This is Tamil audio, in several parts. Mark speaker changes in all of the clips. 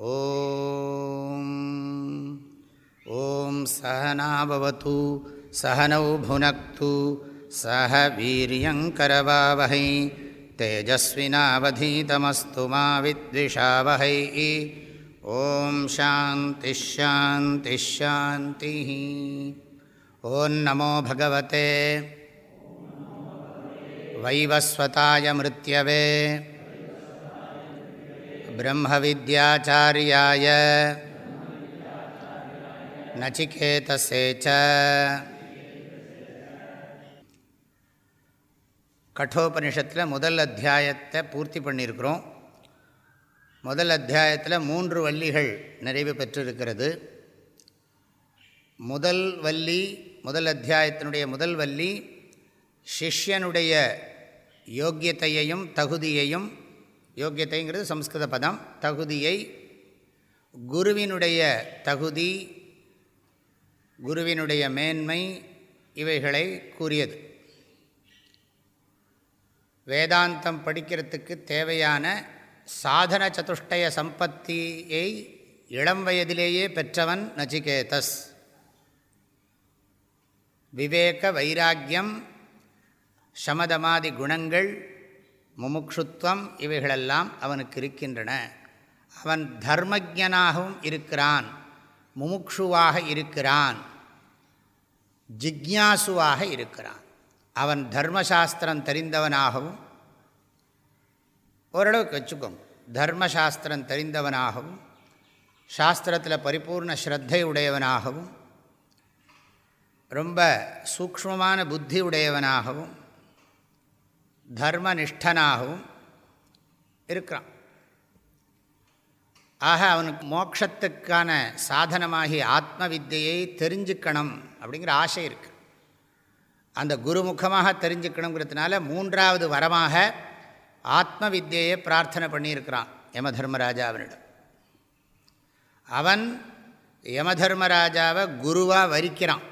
Speaker 1: ॐ ॐ सहनावतु सहनौ भुनक्तु सह वीर्यङ्करवावहै तेजस्विनावधीतमस्तु मा विद्विषावहै ॐ शान्तिश्शान्तिश्शान्तिः ॐ नमो भगवते। वैवस्वताय मृत्यवे ब्रह्मविद्याचार्याय नचिकेतसे च கட்டோபனிஷத்தில் முதல் அத்தியாயத்தை பூர்த்தி பண்ணியிருக்கிறோம் முதல் அத்தியாயத்தில் மூன்று வள்ளிகள் நிறைவு பெற்றிருக்கிறது முதல் வள்ளி முதல் அத்தியாயத்தினுடைய முதல் வள்ளி சிஷ்யனுடைய யோக்கியத்தையையும் தகுதியையும் யோக்கியத்தைங்கிறது சம்ஸ்கிருத பதம். தகுதியை குருவினுடைய தகுதி குருவினுடைய மேன்மை இவைகளை கூறியது. வேதாந்தம் படிக்கிறதுக்கு தேவையான சாதன சதுஷ்டய சம்பத்தியை இளம் வயதிலேயே பெற்றவன் நச்சிகேதஸ். விவேக வைராக்கியம் சமதமாதி குணங்கள் முமுக்ஷுத்வம் இவைகளெல்லாம் அவனுக்கு இருக்கின்றன. அவன் தர்மஜனாகவும் இருக்கிறான். முமுக்ஷுவாக இருக்கிறான். ஜிக்யாசுவாக இருக்கிறான். அவன் தர்மசாஸ்திரம் தெரிந்தவனாகவும் ஓரளவுக்கு வச்சுக்கோங்க. தர்மசாஸ்திரம் தெரிந்தவனாகவும் சாஸ்திரத்தில் பரிபூர்ண ஸ்ரத்தை உடையவனாகவும் ரொம்ப சூக்ஷ்மமான புத்தி உடையவனாகவும் தர்மனிஷ்டனாகவும் இருக்கிறான். ஆக அவனுக்கு மோட்சத்துக்கான சாதனமாகி ஆத்ம வித்தியை தெரிஞ்சுக்கணும் அப்படிங்கிற ஆசை இருக்குது அந்த குருமுகமாக தெரிஞ்சுக்கணுங்கிறதுனால மூன்றாவது வரமாக ஆத்ம வித்தியை பிரார்த்தனை பண்ணியிருக்கிறான் யம தர்மராஜாவினிடம் அவன் யமதர்மராஜாவை குருவாக வரிக்கிறான்.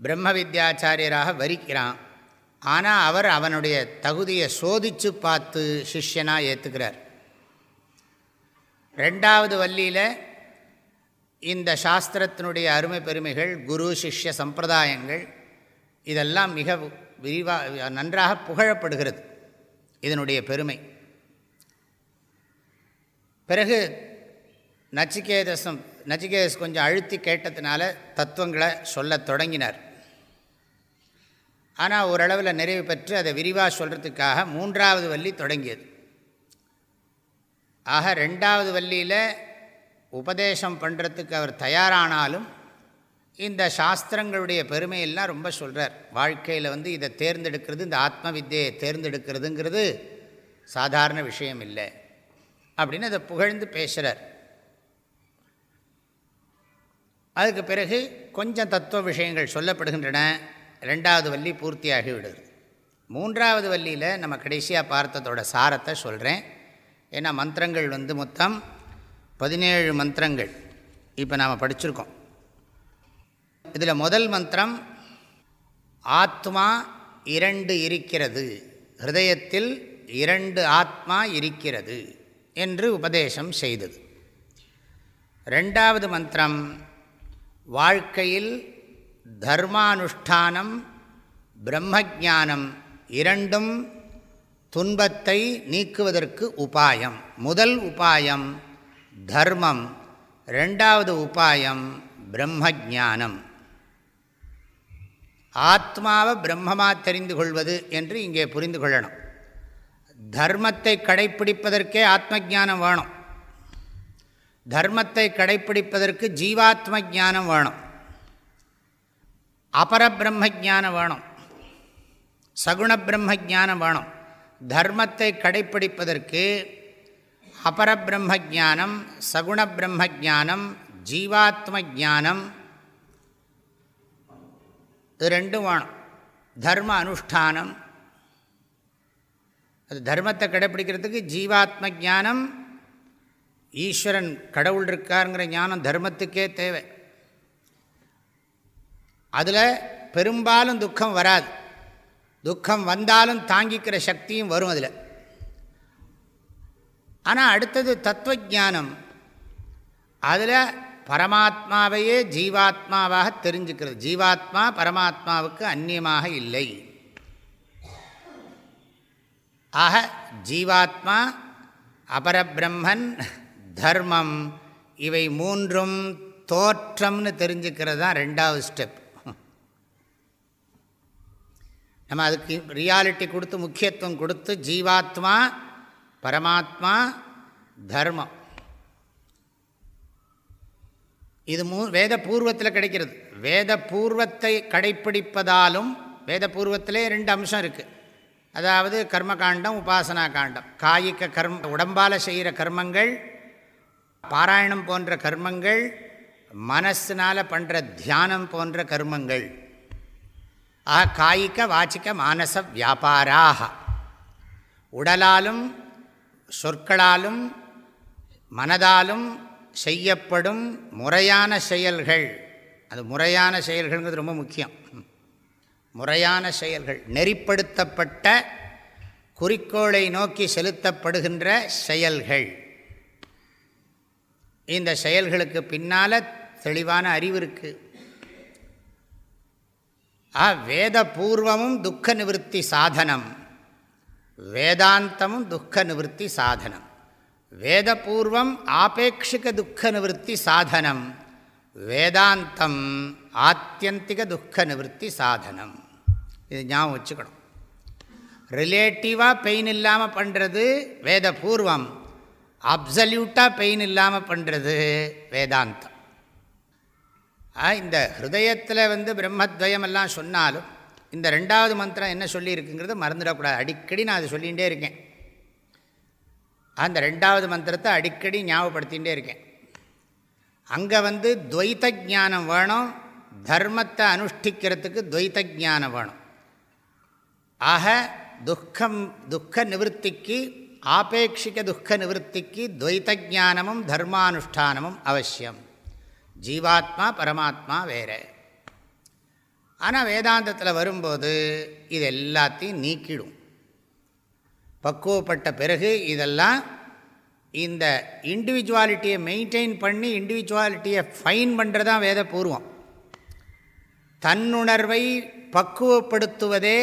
Speaker 1: பிரம்ம வித்யாச்சாரியராக வரிக்கிறான். ஆனால் அவர் அவனுடைய தகுதியை சோதித்து பார்த்து சிஷ்யனாக ஏற்றுக்கிறார் ரெண்டாவது வள்ளியில் இந்த சாஸ்திரத்தினுடைய அருமை பெருமைகள் குரு சிஷ்ய சம்பிரதாயங்கள் இதெல்லாம் மிக விரிவாக நன்றாக புகழப்படுகிறது. இதனுடைய பெருமை. பிறகு நச்சிகேதசம் நச்சிகேதஸ் கொஞ்சம் அழுத்தி கேட்டதுனால தத்துவங்களை சொல்ல தொடங்கினார். ஆனால் ஓரளவில் நிறைவு பெற்று அதை விரிவாக சொல்கிறதுக்காக மூன்றாவது வள்ளி தொடங்கியது. ஆக ரெண்டாவது வள்ளியில் உபதேசம் பண்ணுறதுக்கு அவர் தயாரானாலும் இந்த சாஸ்திரங்களுடைய பெருமையெல்லாம் ரொம்ப சொல்கிறார் வாழ்க்கையில் வந்து இதை தேர்ந்தெடுக்கிறது இந்த ஆத்ம வித்தியை தேர்ந்தெடுக்கிறதுங்கிறது சாதாரண விஷயம் இல்லை அப்படின்னு அதை புகழ்ந்து பேசுகிறார் அதுக்கு பிறகு கொஞ்சம் தத்துவ விஷயங்கள் சொல்லப்படுகின்றன. ரெண்டாவது வள்ளி பூர்த்தியாகி விடுது மூன்றாவது வள்ளியில் நம்ம கடைசியாக பார்த்ததோட சாரத்தை சொல்கிறேன் ஏன்னா மந்திரங்கள் வந்து மொத்தம் பதினேழு மந்திரங்கள். இப்போ நாம் படிச்சிருக்கோம். இதில் முதல் மந்திரம் ஆத்மா இரண்டு இருக்கிறது. ஹிருதயத்தில் இரண்டு ஆத்மா இருக்கிறது என்று உபதேசம் செய்தது. ரெண்டாவது மந்திரம் வாழ்க்கையில் தர்மானுஷ்டானம் பிரம்மஜானம் இரண்டும் துன்பத்தை நீக்குவதற்கு உபாயம். முதல் உபாயம் தர்மம் ரெண்டாவது உபாயம் பிரம்மஜானம். ஆத்மாவை பிரம்மமாக தெரிந்து கொள்வது என்று இங்கே புரிந்து கொள்ளணும். தர்மத்தை கடைப்பிடிப்பதற்கே ஆத்ம ஜானம் வேணும். தர்மத்தை கடைப்பிடிப்பதற்கு ஜீவாத்ம ஜானம் வேணும். அபரபிரம்ம ஜானம் வேணும். சகுண பிரம்ம ஜானம் வேணும். தர்மத்தை கடைப்பிடிப்பதற்கு அபரபிரம்ம ஜானம் சகுண பிரம்ம ஜானம் ஜீவாத்ம ஜானம் இது ரெண்டும் வேணும். தர்ம அனுஷ்டானம் அது தர்மத்தை கடைப்பிடிக்கிறதுக்கு ஜீவாத்ம ஜானம் ஈஸ்வரன் கடவுள் இருக்காருங்கிற ஞானம் தர்மத்துக்கே தேவை. அதில் பெரும்பாலும் துக்கம் வராது. துக்கம் வந்தாலும் தாங்கிக்கிற சக்தியும் வரும் அதில். ஆனால் அடுத்தது தத்துவஜானம். அதில் பரமாத்மாவையே ஜீவாத்மாவாக தெரிஞ்சுக்கிறது. ஜீவாத்மா பரமாத்மாவுக்கு அந்நியமாக இல்லை. ஆக ஜீவாத்மா அபரபிரம்மன் தர்மம் இவை மூன்றும் தோற்றம்னு தெரிஞ்சுக்கிறது தான் ரெண்டாவது ஸ்டெப் நம்ம அதுக்கு ரியாலிட்டி கொடுத்து முக்கியத்துவம் கொடுத்து ஜீவாத்மா பரமாத்மா தர்மம். இது மூ வேத பூர்வத்தில் கிடைக்கிறது. வேத பூர்வத்தை கடைப்பிடிப்பதாலும் வேத பூர்வத்திலே ரெண்டு அம்சம் இருக்குது அதாவது கர்மகாண்டம் உபாசனா காண்டம். காய்க கர்ம உடம்பால் செய்கிற கர்மங்கள் பாராயணம் போன்ற கர்மங்கள் மனசினால் பண்ணுற தியானம் போன்ற கர்மங்கள். ஆக காய்க வாச்சிக்க மானச வியாபாராக. உடலாலும் சொற்களாலும் மனதாலும் செய்யப்படும் முறையான செயல்கள். அது முறையான செயல்கள்ங்கிறது ரொம்ப முக்கியம். முறையான செயல்கள். நெறிப்படுத்தப்பட்ட குறிக்கோளை நோக்கி செலுத்தப்படுகின்ற செயல்கள். இந்த செயல்களுக்கு பின்னால் தெளிவான அறிவு இருக்குது ஆ வேத துக்க நிவர்த்தி சாதனம். வேதாந்தமும் துக்க நிவர்த்தி சாதனம். வேதபூர்வம் ஆபேட்சிக துக்க நிவர்த்தி சாதனம். வேதாந்தம் ஆத்தியந்திக துக்க நிவர்த்தி சாதனம். இது ஞாபகம் வச்சுக்கணும். ரிலேட்டிவாக பெயின் இல்லாமல் பண்ணுறது வேதபூர்வம். அப்சல்யூட்டாக பெயின் இல்லாமல் பண்ணுறது வேதாந்தம். இந்த ஹிருதயத்தில் வந்து பிரம்மத்வயம் எல்லாம் சொன்னாலும் இந்த ரெண்டாவது மந்திரம் என்ன சொல்லியிருக்குங்கிறது மறந்துடக்கூடாது. அடிக்கடி நான் அதை சொல்லிகிட்டே இருக்கேன். அந்த ரெண்டாவது மந்திரத்தை அடிக்கடி ஞாபகப்படுத்திகிட்டே இருக்கேன். அங்கே வந்து துவைத்த ஜானம் வேணும் தர்மத்தை அனுஷ்டிக்கிறதுக்கு துவைத்த ஜானம் வேணும். ஆக துக்கம் துக்க நிவர்த்திக்கு ஆபேட்சிக துக்க நிவர்த்திக்கு துவைத்த ஜானமும் தர்மானுஷ்டானமும் அவசியம். ஜீவாத்மா பரமாத்மா வேறு. ஆனால் வேதாந்தத்தில் வரும்போது இது எல்லாத்தையும் நீக்கிடும். பக்குவப்பட்ட பிறகு இதெல்லாம் இந்த இண்டிவிஜுவாலிட்டியை மெயின்டைன் பண்ணி இண்டிவிஜுவாலிட்டியை ஃபைன் பண்ணுறது தான் வேத பூர்வம் தன்னுணர்வை பக்குவப்படுத்துவதே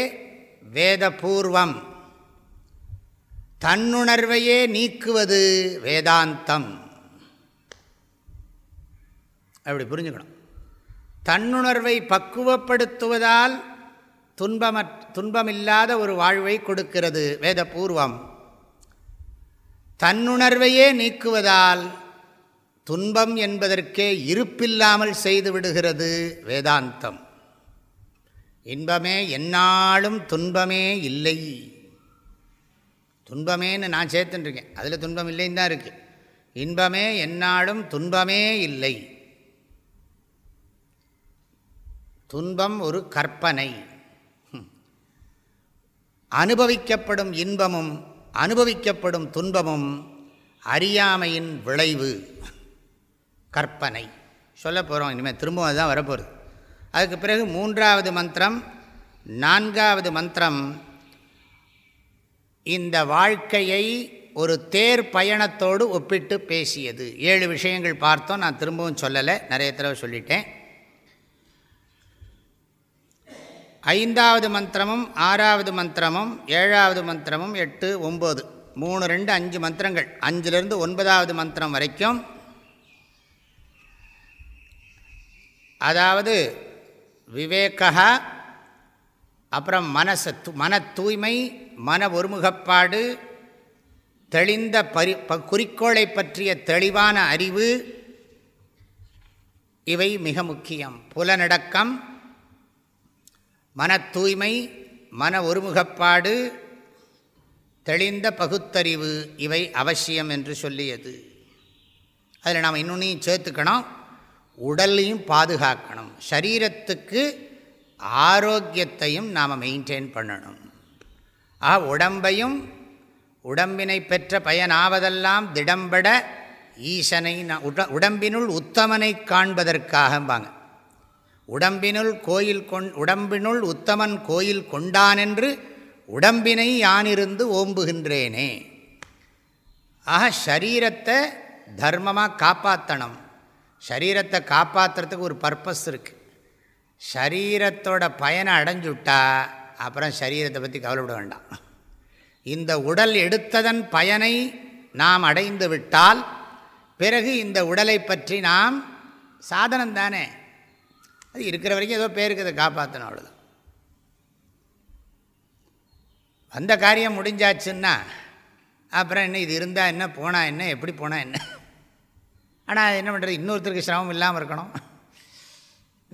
Speaker 1: வேத பூர்வம் தன்னுணர்வையே நீக்குவது வேதாந்தம். அப்படி புரிஞ்சுக்கணும். தன்னுணர்வை பக்குவப்படுத்துவதால் துன்பம துன்பமில்லாத ஒரு வாழ்வை கொடுக்கிறது வேத பூர்வம் தன்னுணர்வையே நீக்குவதால் துன்பம் என்பதற்கே இருப்பில்லாமல் செய்து விடுகிறது வேதாந்தம். இன்பமே என்னாலும் துன்பமே இல்லை. துன்பமேன்னு நான் சேர்த்துட்டுருக்கேன். அதில் துன்பம் இல்லைன்னு தான் இருக்குது இன்பமே என்னாலும் துன்பமே இல்லை. துன்பம் ஒரு கற்பனை. அனுபவிக்கப்படும் இன்பமும் அனுபவிக்கப்படும் துன்பமும் அறியாமையின் விளைவு. கற்பனை. சொல்ல போகிறோம் இனிமேல் திரும்பவும் அதுதான் வரப்போகுது. அதுக்கு பிறகு மூன்றாவது மந்திரம் நான்காவது மந்திரம். இந்த வாழ்க்கையை ஒரு தேர் பயணத்தோடு ஒப்பிட்டு பேசியது. ஏழு விஷயங்கள் பார்த்தோம் நான் திரும்பவும் சொல்லலை நிறைய தடவை சொல்லிட்டேன். ஐந்தாவது மந்திரமும் ஆறாவது மந்திரமும் ஏழாவது மந்திரமும் எட்டு ஒம்பது மூணு ரெண்டு அஞ்சு மந்திரங்கள். அஞ்சுலேருந்து ஒன்பதாவது மந்திரம் வரைக்கும். அதாவது விவேகா அப்புறம் மனசத்து மன தூய்மை மன ஒருமுகப்பாடு தெளிந்த பரி குறிக்கோளை பற்றிய தெளிவான அறிவு. இவை மிக முக்கியம். புலனடக்கம் மன தூய்மை மன ஒருமுகப்பாடு தெளிந்த பகுத்தறிவு இவை அவசியம் என்று சொல்லியது. அதில் நாம் இன்னொன்னையும் சேர்த்துக்கணும். உடலையும் பாதுகாக்கணும். சரீரத்துக்கு ஆரோக்கியத்தையும் நாம் மெயின்டைன் பண்ணணும். ஆ உடம்பையும் உடம்பினை பெற்ற பயனாவதெல்லாம் திடம்பட ஈசனை உடம்பினுள் உத்தமனை காண்பதற்காகம்பாங்க. உடம்பினுள் கோயில் கொண் உடம்பினுள் உத்தமன் கோயில் கொண்டானென்று உடம்பினை யானிருந்து ஓம்புகின்றேனே. ஆக சரீரத்தை தர்மமாக காப்பாற்றணும் சரீரத்தை காப்பாற்றுறதுக்கு ஒரு பர்பஸ் இருக்குது சரீரத்தோட பயனை அடைஞ்சுட்டா அப்புறம் சரீரத்தை பற்றி கவலைப்பட வேண்டாம். இந்த உடல் எடுத்ததன் பயனை நாம் அடைந்து விட்டால் பிறகு இந்த உடலை பற்றி நாம் சாதனம் தானே அது இருக்கிற வரைக்கும் ஏதோ பேருக்கு அதை காப்பாற்றணும் அவ்வளோதான் அந்த காரியம் முடிஞ்சாச்சுன்னா அப்புறம் என்ன இது இருந்தால் என்ன போனால் என்ன எப்படி போனால் என்ன? ஆனால் என்ன பண்ணுறது இன்னொருத்தருக்கு சிரமம் இல்லாமல் இருக்கணும்.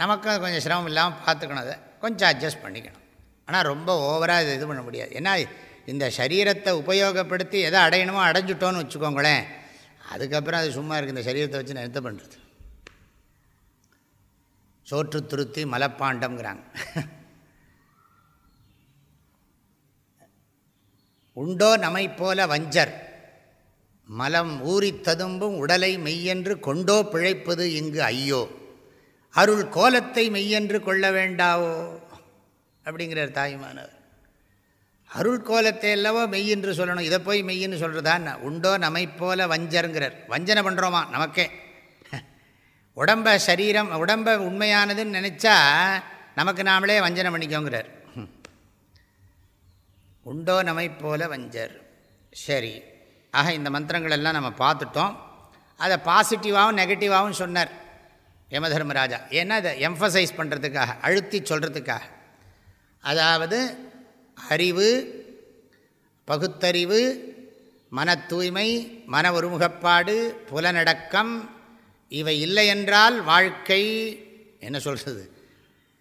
Speaker 1: நமக்கும் கொஞ்சம் சிரமம் இல்லாமல் பார்த்துக்கணும் அதை. கொஞ்சம் அட்ஜஸ்ட் பண்ணிக்கணும். ஆனால் ரொம்ப ஓவராக இது இது பண்ண முடியாது. ஏன்னா இந்த சரீரத்தை உபயோகப்படுத்தி எதை அடையணுமோ அடைஞ்சிட்டோன்னு வச்சுக்கோங்களேன் அதுக்கப்புறம் அது சும்மா இருக்குது இந்த சரீரத்தை வச்சு நான் என்ன பண்ணுறது சோற்று துருத்தி மலப்பாண்டம்ங்கிறாங்க. உண்டோ நம்மை போல வஞ்சர் மலம் ஊறி ததும்பும் உடலை மெய்யென்று கொண்டோ பிழைப்பது இங்கு ஐயோ. அருள் கோலத்தை மெய்யென்று கொள்ள வேண்டாவோ? அப்படிங்கிறார் தாய்மானவர். அருள் கோலத்தை அல்லவோ மெய்யென்று சொல்லணும். இதை போய் மெய்யின்னு சொல்கிறதா உண்டோ நம்மை போல வஞ்சருங்கிறார். வஞ்சனை பண்ணுறோமா நமக்கே. உடம்ப சரீரம் உடம்ப உண்மையானதுன்னு நினச்சா நமக்கு நாமளே வஞ்சனை பண்ணிக்கோங்கிறார். உண்டோ நம்மை போல வஞ்சர். சரி. ஆக இந்த மந்திரங்களெல்லாம் நம்ம பார்த்துட்டோம். அதை பாசிட்டிவாகவும் நெகட்டிவாகவும் சொன்னார் யமதர்மராஜா. ஏன்னா அதை எம்ஃபசைஸ் பண்ணுறதுக்காக அழுத்தி சொல்கிறதுக்காக அதாவது அறிவு பகுத்தறிவு மன தூய்மை மன ஒருமுகப்பாடு புலனடக்கம் இவை இல்லை என்றால் வாழ்க்கை என்ன சொல்கிறது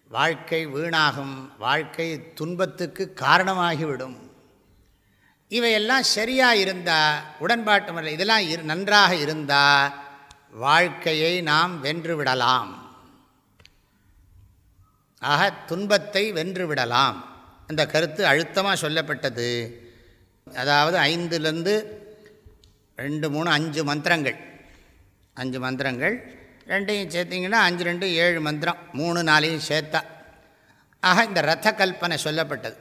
Speaker 1: வாழ்க்கை வீணாகும். வாழ்க்கை துன்பத்துக்கு காரணமாகிவிடும். இவையெல்லாம் சரியாக இருந்தால் உடன்பாட்டு முறை இதெல்லாம் இரு நன்றாக இருந்தால் வாழ்க்கையை நாம் வென்று விடலாம் ஆக துன்பத்தை வென்று விடலாம் அந்த கருத்து அழுத்தமாக சொல்லப்பட்டது. அதாவது ஐந்துலேருந்து ரெண்டு மூணு அஞ்சு மந்திரங்கள். அஞ்சு மந்திரங்கள். ரெண்டையும் சேர்த்திங்கன்னா அஞ்சு ரெண்டு ஏழு மந்திரம். மூணு நாளையும் சேர்த்தா. ஆக இந்த ரத்த கல்பனை சொல்லப்பட்டது.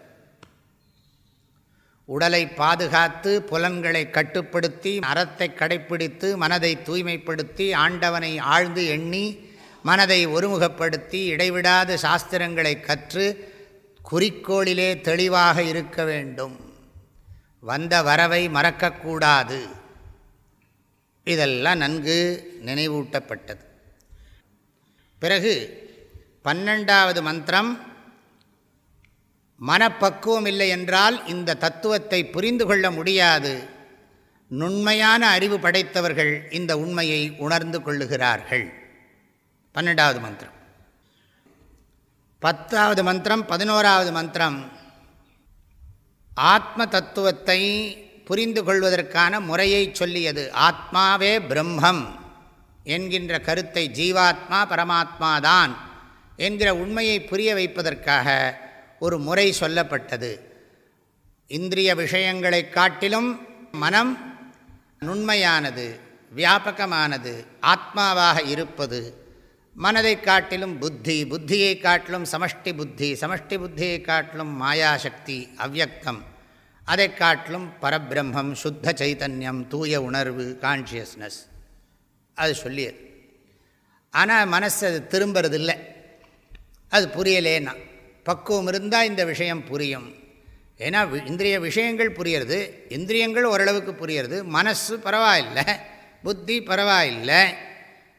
Speaker 1: உடலை பாதுகாத்து புலன்களை கட்டுப்படுத்தி அறத்தை கடைப்பிடித்து மனதை தூய்மைப்படுத்தி ஆண்டவனை ஆழ்ந்து எண்ணி மனதை ஒருமுகப்படுத்தி இடைவிடாத சாஸ்திரங்களை கற்று குறிக்கோளிலே தெளிவாக இருக்க வேண்டும். வந்த வரவை மறக்கக்கூடாது. இதெல்லாம் நன்கு நினைவூட்டப்பட்டது. பிறகு பன்னெண்டாவது மந்திரம் மனப்பக்குவம் இல்லை என்றால் இந்த தத்துவத்தை புரிந்து கொள்ள முடியாது. நுண்மையான அறிவு படைத்தவர்கள் இந்த உண்மையை உணர்ந்து கொள்ளுகிறார்கள். பன்னெண்டாவது மந்திரம். பத்தாவது மந்திரம் பதினோராவது மந்திரம் ஆத்ம தத்துவத்தை புரிந்து கொள்வதற்கான முறையை சொல்லியது. ஆத்மாவே பிரம்மம் என்கின்ற கருத்தை ஜீவாத்மா பரமாத்மா தான் என்கிற உண்மையை புரிய வைப்பதற்காக ஒரு முறை சொல்லப்பட்டது. இந்திரிய விஷயங்களை காட்டிலும் மனம் நுண்மையானது வியாபகமானது ஆத்மாவாக இருப்பது. மனதை காட்டிலும் புத்தி புத்தியை காட்டிலும் சமஷ்டி புத்தி சமஷ்டி புத்தியை காட்டிலும் மாயாசக்தி அவ்வக்தம். அதை காட்டிலும் பரபிரம்மம் சுத்த சைத்தன்யம் தூய உணர்வு கான்ஷியஸ்னஸ் அது சொல்லியது. ஆனால் மனசு அது திரும்புறதில்லை. அது புரியலேன்னா பக்குவம் இருந்தால் இந்த விஷயம் புரியும். ஏன்னா இந்திரிய விஷயங்கள் புரியறது இந்திரியங்கள் ஓரளவுக்கு புரியறது மனசு பரவாயில்லை புத்தி பரவாயில்லை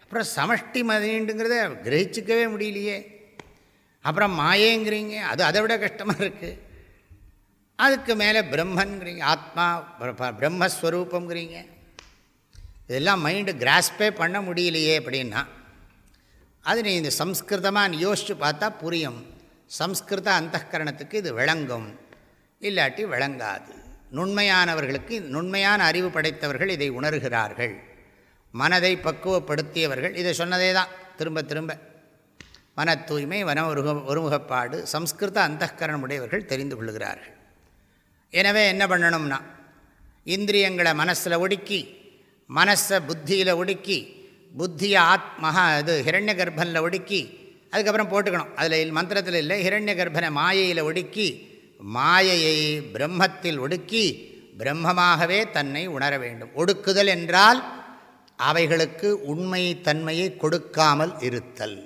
Speaker 1: அப்புறம் சமஷ்டி மதிண்டுங்கிறத கிரகிச்சிக்கவே முடியலையே. அப்புறம் மாயேங்கிறீங்க அது அதை விட கஷ்டமாக இருக்குது அதுக்கு மேலே பிரம்மன்கிறீங்க ஆத்மா பிரம்மஸ்வரூபங்கிறீங்க இதெல்லாம் மைண்டு கிராஸ்பே பண்ண முடியலையே அப்படின்னா அது நீ இந்த சம்ஸ்கிருதமாக யோசித்து பார்த்தா புரியும். சம்ஸ்கிருத அந்தகரணத்துக்கு இது விளங்கும். இல்லாட்டி விளங்காது. நுண்மையானவர்களுக்கு நுண்மையான அறிவு படைத்தவர்கள் இதை உணர்கிறார்கள். மனதை பக்குவப்படுத்தியவர்கள் இதை சொன்னதே தான். திரும்ப திரும்ப. மன தூய்மை வன ஒருக ஒருமுகப்பாடு சம்ஸ்கிருத அந்தகரணம் உடையவர்கள் தெரிந்து கொள்கிறார்கள். எனவே என்ன பண்ணணும்னா இந்திரியங்களை மனசில் ஒடுக்கி மனசை புத்தியில் ஒடுக்கி புத்தியை ஆத்மஹா இது ஹிரண்ய கர்ப்பனில் ஒடுக்கி அதுக்கப்புறம் போட்டுக்கணும். அதில் மந்திரத்தில் இல்லை ஹிரண்ய கர்ப்பனை மாயையில் ஒடுக்கி மாயையை பிரம்மத்தில் ஒடுக்கி பிரம்மமாகவே தன்னை உணர வேண்டும். ஒடுக்குதல் என்றால் அவைகளுக்கு உண்மை தன்மையை கொடுக்காமல் இருத்தல்.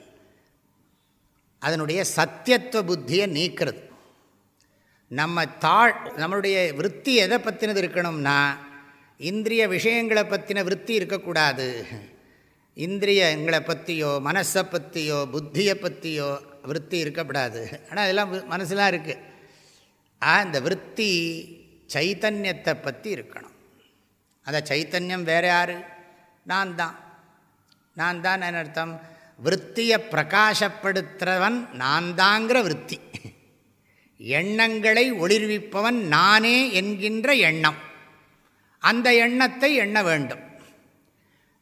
Speaker 1: அதனுடைய சத்தியத்துவ புத்தியை நீக்கிறது. நம்ம தாழ் நம்மளுடைய விற்பி எதை பற்றினது இருக்கணும்னா இந்திரிய விஷயங்களை பற்றின விற்பி இருக்கக்கூடாது. இந்திரியங்களை பற்றியோ மனசை பற்றியோ புத்தியை பற்றியோ விற்பி இருக்கக்கூடாது. ஆனால் அதெல்லாம் மனசுலாம் இருக்குது ஆ இந்த விற்பி சைத்தன்யத்தை பற்றி இருக்கணும். அந்த சைத்தன்யம் வேறு யார்? நான் தான். நான் தான் என்ன அர்த்தம்? விற்த்தியை பிரகாசப்படுத்துகிறவன் நான் தாங்கிற விற்பி. எண்ணங்களை ஒளிர்விப்பவன் நானே என்கின்ற எண்ணம். அந்த எண்ணத்தை எண்ண வேண்டும்.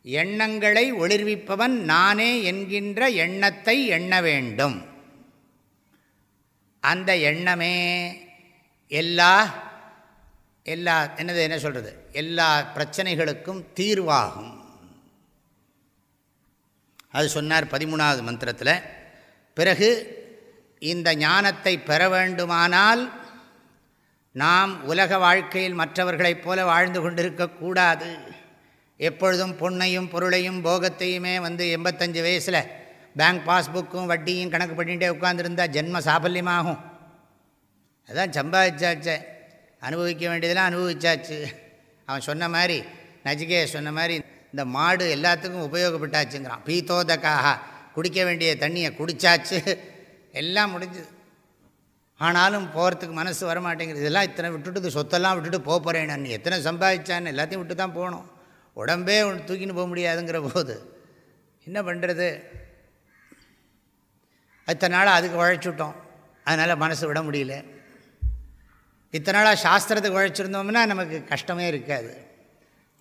Speaker 1: எண்ணங்களை ஒளிர்விப்பவன் நானே என்கின்ற எண்ணத்தை எண்ண வேண்டும். அந்த எண்ணமே எல்லா எல்லா என்னது என்ன சொல்கிறது எல்லா பிரச்சனைகளுக்கும் தீர்வாகும். அது சொன்னார் பதிமூணாவது மந்திரத்தில். பிறகு இந்த ஞானத்தை பெற வேண்டுமானால் நாம் உலக வாழ்க்கையில் மற்றவர்களைப் போல வாழ்ந்து கொண்டிருக்கக்கூடாது எப்பொழுதும் பொண்ணையும் பொருளையும் போகத்தையுமே வந்து எண்பத்தஞ்சு வயசில் பேங்க் பாஸ்புக்கும் வட்டியும் கணக்கு பண்ணிகிட்டே உட்காந்துருந்தால் ஜென்ம சாபல்யமாகும். அதான் சம்பாதிச்சாச்சே. அனுபவிக்க வேண்டியதெல்லாம் அனுபவிச்சாச்சு. அவன் சொன்ன மாதிரி நஜிகே சொன்ன மாதிரி இந்த மாடு எல்லாத்துக்கும் உபயோகப்பட்டாச்சுங்கிறான். பீத்தோதக்காக குடிக்க வேண்டிய தண்ணியை குடித்தாச்சு எல்லாம் முடிஞ்சுது. ஆனாலும் போகிறதுக்கு மனசு வரமாட்டேங்குது. இதெல்லாம் இத்தனை விட்டுட்டு சொத்தெல்லாம் விட்டுட்டு போக போகிறேன் நான். எத்தனை சம்பாதிச்சான்னு எல்லாத்தையும் விட்டு தான் போகணும். உடம்பே தூக்கின்னு போக முடியாதுங்கிற போது என்ன பண்ணுறது இத்தனை நாளாக அதுக்கு உழைச்சிட்டோம் அதனால் மனசு விட முடியல. இத்தனை நாளாக சாஸ்திரத்துக்கு உழைச்சிருந்தோம்னா நமக்கு கஷ்டமே இருக்காது.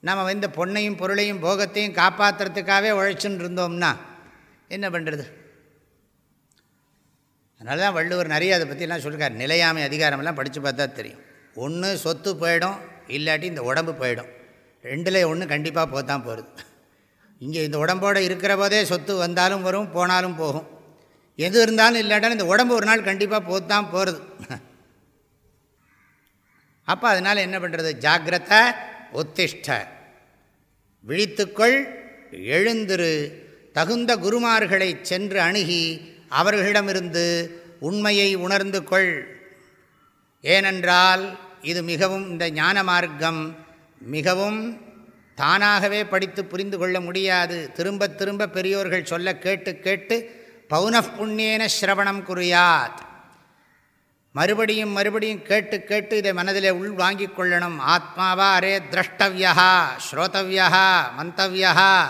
Speaker 1: நம்ம இந்த பொண்ணையும் பொருளையும் போகத்தையும் காப்பாற்றுறதுக்காகவே உழைச்சுன்னு இருந்தோம்னா என்ன பண்ணுறது அதனால தான் வள்ளுவர் நிறைய அதை பற்றிலாம் சொல்லியிருக்கார் நிலையாமை அதிகாரமெல்லாம் படித்து பார்த்தா தெரியும். ஒன்று சொத்து போயிடும் இல்லாட்டி இந்த உடம்பு போயிடும். ரெண்டில் ஒன்று கண்டிப்பாக போத்தான் போகிறது இங்கே இந்த உடம்போடு இருக்கிற போதே சொத்து வந்தாலும் வரும் போனாலும் போகும். எது இருந்தாலும் இல்லாட்டாலும் இந்த உடம்பு ஒரு நாள் கண்டிப்பாக போத்தான் போகிறது அப்போ அதனால் என்ன பண்ணுறது ஜாகிரத ஒத்திஷ்ட. விழித்துக்கொள் எழுந்திரு. தகுந்த குருமார்களை சென்று அணுகி அவர்களிடமிருந்து உண்மையை உணர்ந்து கொள். ஏனென்றால் இது மிகவும் இந்த ஞான மார்க்கம் மிகவும் தானாகவே படித்து புரிந்து கொள்ள முடியாது. திரும்ப திரும்ப பெரியோர்கள் சொல்ல கேட்டு கேட்டு பௌனப்புண்ணியன சிரவணம் ஸ்ரவணம் குறியாத் மறுபடியும் மறுபடியும் கேட்டு கேட்டு இதை மனதிலே உள் வாங்கி கொள்ளணும். ஆத்மாவா அரே திரஷ்டவியா ஸ்ரோதவியா மந்தவியா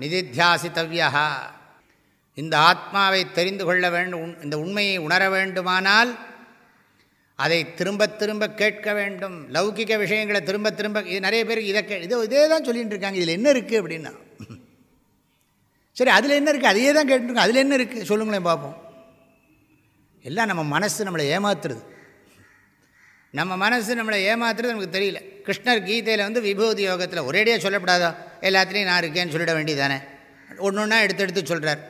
Speaker 1: நிதித்தியாசித்தவியா இந்த ஆத்மாவை தெரிந்து கொள்ள வேண்டும் இந்த உண்மையை உணர வேண்டுமானால் அதை திரும்ப திரும்ப கேட்க வேண்டும். லௌகிக விஷயங்களை திரும்ப திரும்ப இது நிறைய பேருக்கு இதை கே இதோ இதே தான் சொல்லிகிட்டு இருக்காங்க. இதில் என்ன இருக்குது அப்படின்னா சரி அதில் என்ன இருக்குது அதையே தான் கேட்டுருக்கோம் அதில் என்ன இருக்குது சொல்லுங்களேன் பார்ப்போம். எல்லாம் நம்ம மனசு நம்மளை ஏமாத்துறது. நம்ம மனசு நம்மளை ஏமாத்துறது நமக்கு தெரியல. கிருஷ்ணர் கீதையில் வந்து விபூதி யோகத்தில் ஒரேடியாக சொல்லப்படாதோ? எல்லாத்துலேயும் நான் இருக்கேன்னு சொல்லிட வேண்டியதானே ஒன்று ஒன்றா எடுத்து எடுத்து சொல்கிறார்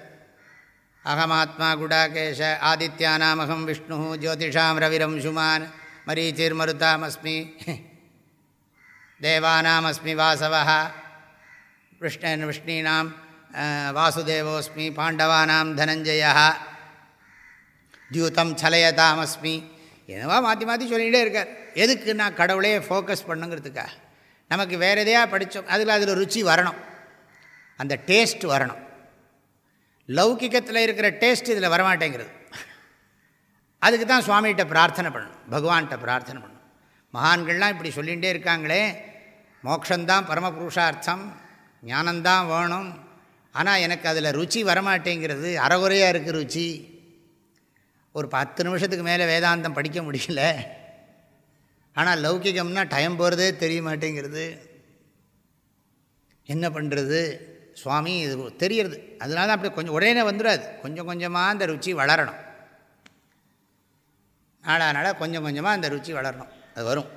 Speaker 1: அகமாத்மா குடாகேஷ ஆதித்யானாமகம் விஷ்ணு ஜோதிஷாம் ரவிரம் சுமான் மரீச்சிர்மருதாமஸ்மி தேவானாமஸ்மி வாசவா விஷ்ணன் விஷ்ணீனாம் வாசுதேவோஸ்மி பாண்டவானாம் தனஞ்சய தியூதம் சலயதாமஸ்மி. என்னவா மாற்றி மாற்றி சொல்லிகிட்டே இருக்கார். எதுக்கு நான் கடவுளே ஃபோக்கஸ் பண்ணுங்கிறதுக்காக? நமக்கு வேறு எதையாக படித்தோம்? அதில் அதில் ருச்சி வரணும். அந்த டேஸ்ட் வரணும். லௌகிக்கத்தில் இருக்கிற டேஸ்ட் இதில் வரமாட்டேங்கிறது. அதுக்கு தான் சுவாமிகிட்ட பிரார்த்தனை பண்ணணும். பகவான்கிட்ட பிரார்த்தனை பண்ணணும். மகான்கள்லாம் இப்படி சொல்லிகிட்டே இருக்காங்களே. மோக்ஷந்தான் பரமபுருஷார்த்தம். ஞானந்தான் வேணும். ஆனால் எனக்கு அதில் ருச்சி வரமாட்டேங்கிறது. அறகுறையாக இருக்குது ருச்சி. ஒரு பத்து நிமிஷத்துக்கு மேலே வேதாந்தம் படிக்க முடியல. ஆனால் லௌகிகம்னா டைம் போகிறதே தெரிய மாட்டேங்கிறது. என்ன பண்ணுறது சுவாமி இது தெரியறது. அதனால தான் அப்படி கொஞ்சம் உடனே வந்துடாது. கொஞ்சம் கொஞ்சமாக அந்த ருச்சி வளரணும். நாடா நாளாக கொஞ்சம் கொஞ்சமாக அந்த ருச்சி வளரணும். அது வரும்.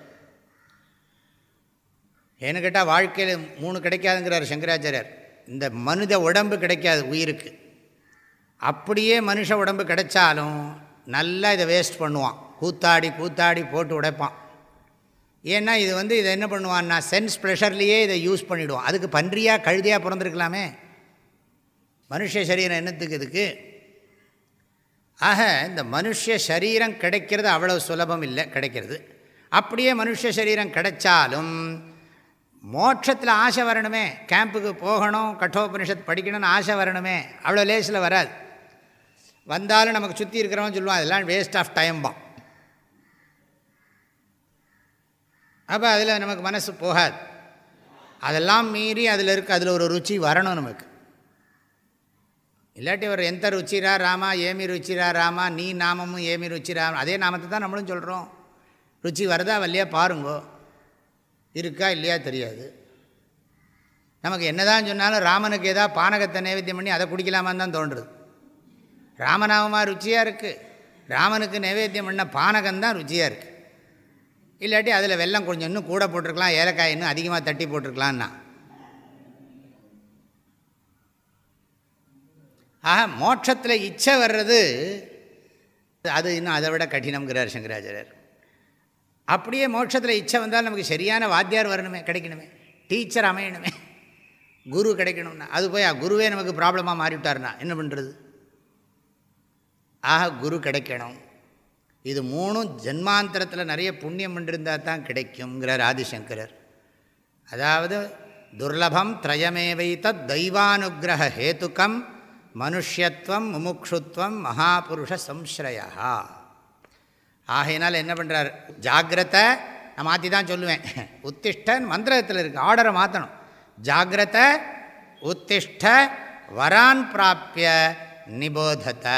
Speaker 1: ஏன்னு கேட்டால் வாழ்க்கையில் மூணு கிடைக்காதுங்கிறார் சங்கராச்சாரியர். இந்த மனித உடம்பு கிடைக்காது உயிருக்கு. அப்படியே மனுஷ உடம்பு கிடைச்சாலும் நல்லா இதை வேஸ்ட் பண்ணுவான். கூத்தாடி கூத்தாடி போட்டு உடைப்பான். ஏன்னா இது வந்து இதை என்ன பண்ணுவான்னா சென்ஸ் ப்ரெஷர்லேயே இதை யூஸ் பண்ணிவிடுவோம் அதுக்கு பன்றியாக கழுதியாக பிறந்திருக்கலாமே. மனுஷ சரீரம் என்னத்துக்கு இதுக்கு? ஆக இந்த மனுஷ சரீரம் கிடைக்கிறது அவ்வளோ சுலபம் இல்லை கிடைக்கிறது. அப்படியே மனுஷ சரீரம் கிடைச்சாலும் மோட்சத்தில் ஆசை வரணுமே. கேம்புக்கு போகணும் கட்டோபனிஷத் படிக்கணும்னு ஆசை வரணுமே. அவ்வளோ லேஸில் வராது. வந்தாலும் நமக்கு சுற்றி இருக்கிறவன் சொல்லுவான் அதெல்லாம் வேஸ்ட் ஆஃப் டைம்பான் அப்போ அதில் நமக்கு மனசு போகாது. அதெல்லாம் மீறி அதில் இருக்க அதில் ஒரு ருச்சி வரணும் நமக்கு. இல்லாட்டி ஒரு எந்த ருச்சிரா ராமா ஏமி ருச்சிரா ராமா நீ நாமமும் ஏமி ருச்சிரா அதே நாமத்தை தான் நம்மளும் சொல்கிறோம் ருச்சி வருதா வல்லையா பாருங்கோ. இருக்கா இல்லையா தெரியாது. நமக்கு என்னதான் சொன்னாலும் ராமனுக்கு ஏதாவது பானகத்தை நைவேத்தியம் பண்ணி அதை குடிக்கலாமான்னு தான் தோன்றுறது ராமநாமமாக ருச்சியாக இருக்குது ராமனுக்கு நைவேத்தியம் பண்ண பானகம் தான் ருச்சியாக இருக்குது இல்லாட்டி அதில் வெள்ளம் கொஞ்சம் இன்னும் கூட போட்டிருக்கலாம் ஏலக்காய் இன்னும் அதிகமாக தட்டி போட்டிருக்கலான்னா ஆக மோட்சத்தில் இச்சை வர்றது அது இன்னும் அதை விட கடினம்ங்கிறார் சங்கராச்சாரியர். அப்படியே மோட்சத்தில் இச்சை வந்தால் நமக்கு சரியான வாத்தியார் வரணுமே கிடைக்கணுமே. டீச்சர் அமையணுமே. குரு கிடைக்கணும்னா. அது போய் குருவே நமக்கு ப்ராப்ளமாக மாறிவிட்டார்னா என்ன பண்ணுறது ஆக குரு கிடைக்கணும். இது மூணும் ஜென்மாந்திரத்தில் நிறைய புண்ணியம் பண்ணிருந்தால் தான் கிடைக்குங்கிறார் ஆதிசங்கரர். அதாவது துர்லபம் திரயமேவை தத் தெய்வானுகிரக ஹேத்துக்கம் மனுஷத்துவம் முமுக்ஷுத்வம் மகாபுருஷ சம்ஸ்ரயா ஆகையினால் என்ன பண்ணுறார் ஜாகிரத்தை நான் மாற்றி தான் சொல்லுவேன். உத்திஷ்டன் மந்திரத்தில் இருக்குது ஆர்டரை மாற்றணும் ஜாகிரத உத்திஷ்ட வரான் பிராப்பிய நிபோதத்தை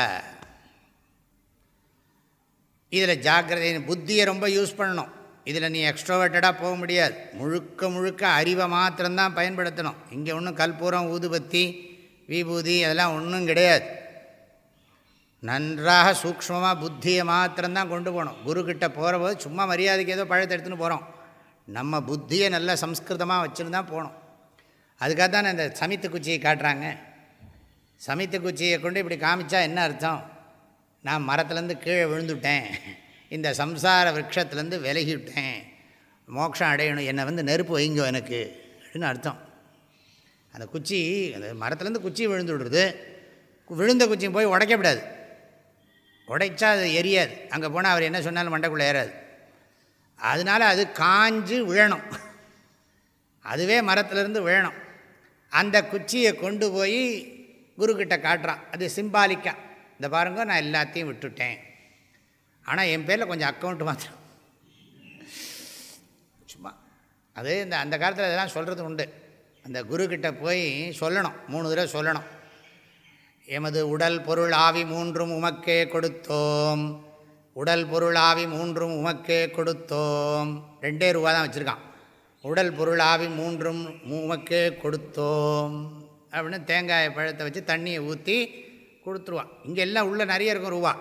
Speaker 1: இதில் ஜாக்கிரதை புத்தியை ரொம்ப யூஸ் பண்ணணும். இதில் நீ எக்ஸ்ட்ரோவேட்டடாக போக முடியாது. முழுக்க முழுக்க அறிவை மாத்திரம்தான் பயன்படுத்தணும். இங்கே ஒன்றும் கல்பூரம் ஊதுபத்தி விபூதி அதெல்லாம் ஒன்றும் கிடையாது. நன்றாக சூக்மமாக புத்தியை மாத்திரம்தான் கொண்டு போகணும். குருக்கிட்ட போகிற போது சும்மா மரியாதைக்கு ஏதோ பழத்தை எடுத்துன்னு போகிறோம் நம்ம புத்தியை நல்ல சம்ஸ்கிருதமாக வச்சுன்னு தான் போகணும். அதுக்காக தான் இந்த சமித்து குச்சியை காட்டுறாங்க? சமித்து குச்சியை கொண்டு இப்படி காமிச்சா என்ன அர்த்தம்? நான் மரத்துலேருந்து கீழே விழுந்துவிட்டேன் இந்த சம்சார விரக்ஷத்துலேருந்து விலகிவிட்டேன். மோட்சம் அடையணும் என்னை வந்து நெருப்பு வைங்கோ எனக்கு அப்படின்னு அர்த்தம். அந்த குச்சி அந்த மரத்துலேருந்து குச்சி விழுந்து விடுறது. விழுந்த குச்சியும் போய் உடைக்கப்படாது உடைச்சா அது எரியாது. அங்கே போனால் அவர் என்ன சொன்னாலும் மண்டைக்குள்ளே ஏறாது. அதனால் அது காஞ்சு விழணும். அதுவே மரத்துலேருந்து விழணும். அந்த குச்சியை கொண்டு போய் குருக்கிட்ட காட்டுறான். அது சிம்பாலிக்காக இந்த பாருங்க நான் எல்லாத்தையும் விட்டுட்டேன். ஆனால் என் பேரில் கொஞ்சம் அக்கௌண்ட் மாத்திரம். சும்மா. அது இந்த அந்த காலத்தில் இதெல்லாம் சொல்கிறது உண்டு. அந்த குருக்கிட்ட போய் சொல்லணும். மூணு தடவை சொல்லணும். எமது உடல் பொருள் ஆவி மூன்றும் உமக்கே கொடுத்தோம். உடல் பொருள் ஆவி மூன்றும் உமக்கே கொடுத்தோம். ரெண்டே ரூபா தான் வச்சுருக்கான். உடல் பொருள் ஆவி மூன்றும் உமக்கே கொடுத்தோம். அப்படின்னு தேங்காய் பழத்தை வச்சு தண்ணியை ஊற்றி கொடுத்துருவான். இங்கே எல்லாம் உள்ளே நிறைய இருக்கும் ரூபா.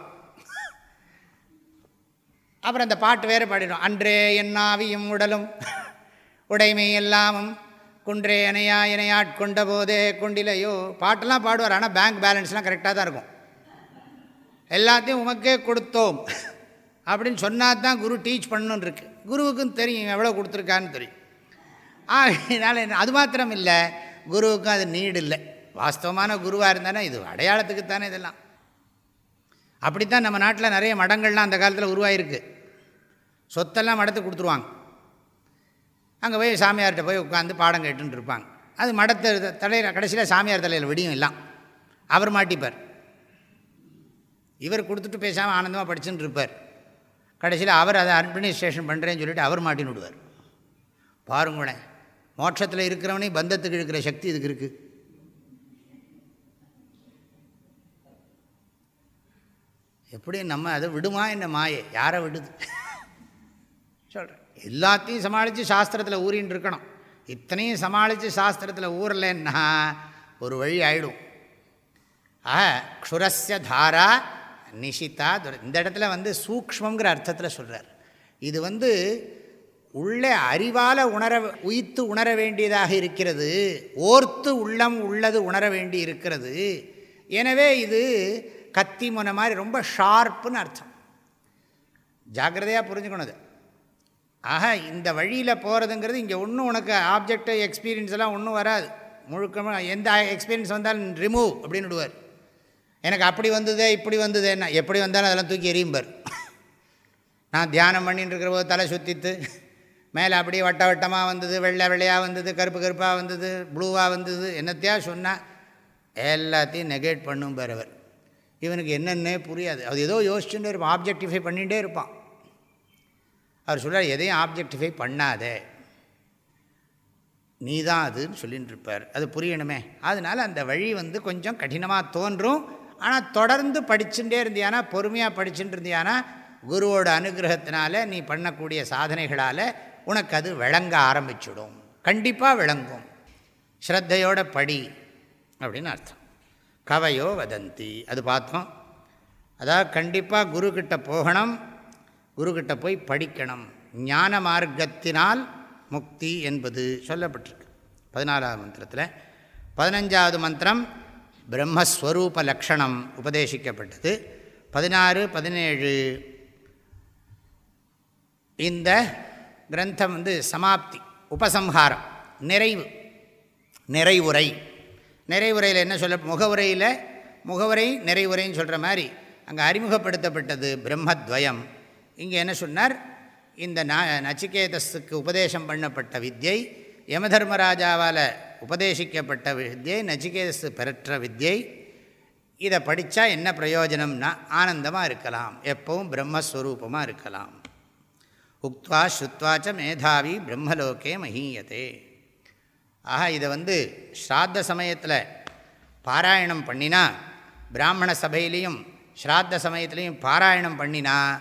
Speaker 1: அப்புறம் அந்த பாட்டு வேறு பாடிடும். அன்றே என்னாவியும் உடலும் உடைமை எல்லாமும் குன்றே இணையா இணையாட்கொண்ட போதே கொண்டிலையோ. பாட்டெல்லாம் பாடுவார் ஆனால் பேங்க் பேலன்ஸ்லாம் கரெக்டாக தான் இருக்கும். எல்லாத்தையும் உமக்கே கொடுத்தோம். அப்படின்னு சொன்னால் தான் குரு டீச் பண்ணணுன்னு இருக்கு. குருவுக்கும் தெரியும் எவ்வளோ கொடுத்துருக்கான்னு தெரியும். அதனால் என்ன அது மாத்திரம் இல்லை குருவுக்கும் அது நீடு இல்லை. வாஸ்தவமான குருவாக இருந்தானே? இது அடையாளத்துக்கு தானே இதெல்லாம். அப்படித்தான் நம்ம நாட்டில் நிறைய மடங்கள்லாம் அந்த காலத்தில் உருவாயிருக்கு. சொத்தெல்லாம் மடத்து கொடுத்துருவாங்க. அங்கே போய் சாமியார்கிட்ட போய் உட்காந்து பாடம் கேட்டுன்னு இருப்பாங்க. அது மடத்தை தலையில் கடைசியில் சாமியார் தலையில் விடியும் எல்லாம். அவர் மாட்டிப்பார். இவர் கொடுத்துட்டு பேசாமல் ஆனந்தமாக படிச்சுட்டு இருப்பார். கடைசியில் அவர் அதை அட்மினிஸ்ட்ரேஷன் பண்ணுறேன்னு சொல்லிட்டு அவர் மாட்டின்னு விடுவார். பாருங்களேன். மோட்சத்தில் இருக்கிறவனே பந்தத்துக்கு இருக்கிற சக்தி இதுக்கு இருக்குது எப்படி நம்ம அதை விடுமா என்ன மாயை? யாரை விடுது? சொல்கிறேன் எல்லாத்தையும் சமாளித்து சாஸ்திரத்தில் ஊறின்னு இருக்கணும். இத்தனையும் சமாளித்து சாஸ்திரத்தில் ஊறலைன்னா ஒரு வழி ஆயிடும். ஆ க்ஷுரஸ்ய தாரா நிஷிதா இந்த இடத்துல வந்து சூக்மங்கிற அர்த்தத்தில் சொல்கிறார் இது வந்து உள்ளே அறிவால் உணர உயித்து உணர வேண்டியதாக இருக்கிறது. ஓர்த்து உள்ளம் உள்ளது உணர வேண்டி இருக்கிறது. எனவே இது கத்தி முனை மாதிரி ரொம்ப ஷார்ப்புன்னு அர்த்தம். ஜாக்கிரதையாக புரிஞ்சுக்கணும் அது. ஆக இந்த வழியில் போகிறதுங்கிறது இங்கே ஒன்றும் உனக்கு ஆப்ஜெக்டு எக்ஸ்பீரியன்ஸ் எல்லாம் ஒன்றும் வராது. முழுக்க எந்த எக்ஸ்பீரியன்ஸ் வந்தாலும் ரிமூவ் அப்படின்னு விடுவார். எனக்கு அப்படி வந்ததே இப்படி வந்தது என்ன எப்படி வந்தாலும் அதெல்லாம் தூக்கி எரியும்பார் நான் தியானம் பண்ணிட்டு இருக்கிற போது தலை சுற்றித்து மேலே அப்படியே வட்ட வட்டமாக வந்தது வெள்ளை வெள்ளையாக வந்தது கருப்பு கருப்பாக வந்தது ப்ளூவாக வந்தது என்னத்தையா சொன்னால் எல்லாத்தையும் நெகேட் பண்ணும் பெறவர் இவனுக்கு என்னென்னே புரியாது. அது ஏதோ யோசிச்சுட்டு இருப்பான் ஆப்ஜெக்டிஃபை பண்ணிகிட்டே இருப்பான். அவர் சொல்கிறார் எதையும் ஆப்ஜெக்டிஃபை பண்ணாதே. நீ தான் அதுன்னு சொல்லின்னு இருப்பார். அது புரியணுமே. அதனால் அந்த வழி வந்து கொஞ்சம் கடினமாக தோன்றும். ஆனால் தொடர்ந்து படிச்சுட்டே இருந்தியானா பொறுமையாக படிச்சுட்டு இருந்தியானா குருவோட அனுகிரகத்தினால நீ பண்ணக்கூடிய சாதனைகளால் உனக்கு அது விளங்க ஆரம்பிச்சுடும். கண்டிப்பாக விளங்கும். ஸ்ரத்தையோட படி. அப்படின்னு அர்த்தம். கவையோ வதந்தி. அது பார்த்தோம். அதாவது கண்டிப்பாக குருக்கிட்ட போகணும். குருக்கிட்ட போய் படிக்கணும். ஞான மார்க்கத்தினால் முக்தி என்பது சொல்லப்பட்டிருக்கு. பதினாலாவது மந்திரத்தில். பதினஞ்சாவது மந்திரம் பிரம்மஸ்வரூப லக்ஷணம் உபதேசிக்கப்பட்டது. பதினாறு பதினேழு. இந்த கிரந்தம் வந்து சமாப்தி உபசம்ஹாரம் நிறைவு நிறைவுரை. நிறைவுரையில் என்ன சொல்ல முகவுரையில் முகவரை நிறைவுரைன்னு சொல்கிற மாதிரி அங்கே அறிமுகப்படுத்தப்பட்டது பிரம்மத்வயம். இங்கே என்ன சொன்னார்? இந்த ந நச்சிகேதஸுக்கு உபதேசம் பண்ணப்பட்ட வித்யை யமதர்மராஜாவால் உபதேசிக்கப்பட்ட வித்யை நச்சிகேதஸ் பெற்ற வித்யை இதை படித்தா என்ன பிரயோஜனம்னா ஆனந்தமாக இருக்கலாம். எப்பவும் பிரம்மஸ்வரூபமாக இருக்கலாம். உக்வா ஸ்ருத்வாச்ச மேதாவி பிரம்மலோகே மஹீயத்தே ஆக இதை வந்து ஸ்ராத்த சமயத்தில் பாராயணம் பண்ணினா பிராமண சபையிலையும் ஸ்ராத்த சமயத்துலேயும் பாராயணம் பண்ணினா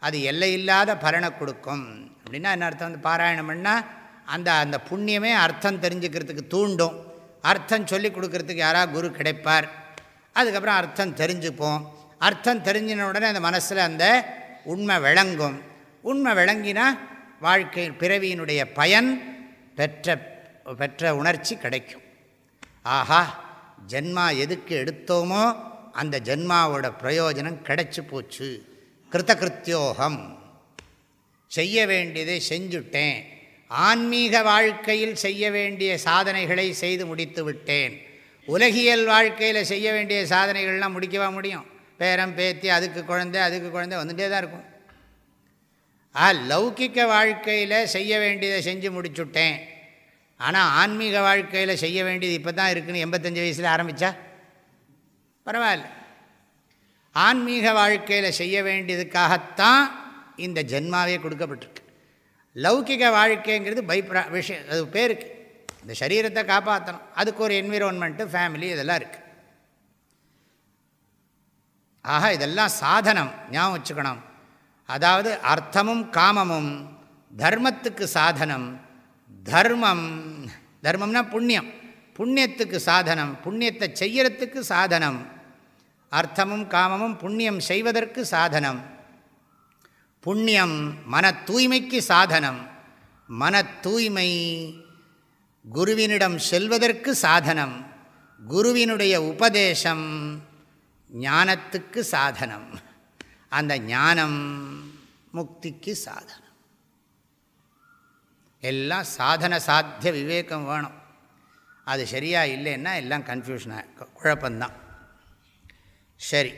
Speaker 1: அது எல்லையில்லாத பலனை கொடுக்கும். அப்படின்னா என்ன அர்த்தம்? வந்து பாராயணம் பண்ணால் அந்த அந்த புண்ணியமே அர்த்தம் தெரிஞ்சுக்கிறதுக்கு தூண்டும். அர்த்தம் சொல்லி கொடுக்கறதுக்கு யாராவது குரு கிடைப்பார். அதுக்கப்புறம் அர்த்தம் தெரிஞ்சுப்போம். அர்த்தம் தெரிஞ்சின உடனே அந்த மனசில் அந்த உண்மை விளங்கும். உண்மை விளங்கினா வாழ்க்கை பிறவியினுடைய பயன் பெற்ற பெற்ற உணர்ச்சி கிடைக்கும். ஆஹா ஜென்மா எதுக்கு எடுத்தோமோ அந்த ஜென்மாவோட பிரயோஜனம் கிடைச்சி போச்சு. கிருத்தகிருத்தியோகம். செய்ய வேண்டியதை செஞ்சுட்டேன். ஆன்மீக வாழ்க்கையில் செய்ய வேண்டிய சாதனைகளை செய்து முடித்து விட்டேன். உலகியல் வாழ்க்கையில் செய்ய வேண்டிய சாதனைகள்லாம் முடிக்கவா முடியும்? பேரம் பேத்தி அதுக்கு குழந்தை அதுக்கு குழந்தை வந்துகிட்டே தான் இருக்கும். ஆ லௌகிக்க வாழ்க்கையில் செய்ய வேண்டியதை செஞ்சு முடிச்சுட்டேன். ஆனால் ஆன்மீக வாழ்க்கையில் செய்ய வேண்டியது இப்போ தான் இருக்குன்னு எண்பத்தஞ்சு வயசில் ஆரம்பித்தா பரவாயில்ல. ஆன்மீக வாழ்க்கையில் செய்ய வேண்டியதுக்காகத்தான் இந்த ஜென்மாவே கொடுக்கப்பட்டிருக்கு. லௌகிக வாழ்க்கைங்கிறது பைப்ரா விஷயம் அது பேருக்கு. இந்த சரீரத்தை காப்பாற்றணும் அதுக்கு ஒரு என்விரான்மெண்ட்டு ஃபேமிலி இதெல்லாம் இருக்குது ஆக இதெல்லாம் சாதனம். ஞாபகம் வச்சுக்கணும். அதாவது அர்த்தமும் காமமும் தர்மத்துக்கு சாதனம் தர்மம். தர்மம்னா புண்ணியம். புண்ணியத்துக்கு சாதனம். புண்ணியத்தை செய்யறதுக்கு சாதனம். அர்த்தமும் காமமும் புண்ணியம் செய்வதற்கு சாதனம். புண்ணியம் மன தூய்மைக்கு சாதனம். மன தூய்மை குருவினிடம் செல்வதற்கு சாதனம். குருவினுடைய உபதேசம் ஞானத்துக்கு சாதனம். அந்த ஞானம் முக்திக்கு சாதனம். எல்லாம் சாதன சாத்திய விவேகம் வேணும். அது சரியாக இல்லைன்னா எல்லாம் கன்ஃபியூஷனாக குழப்பந்தான் சரி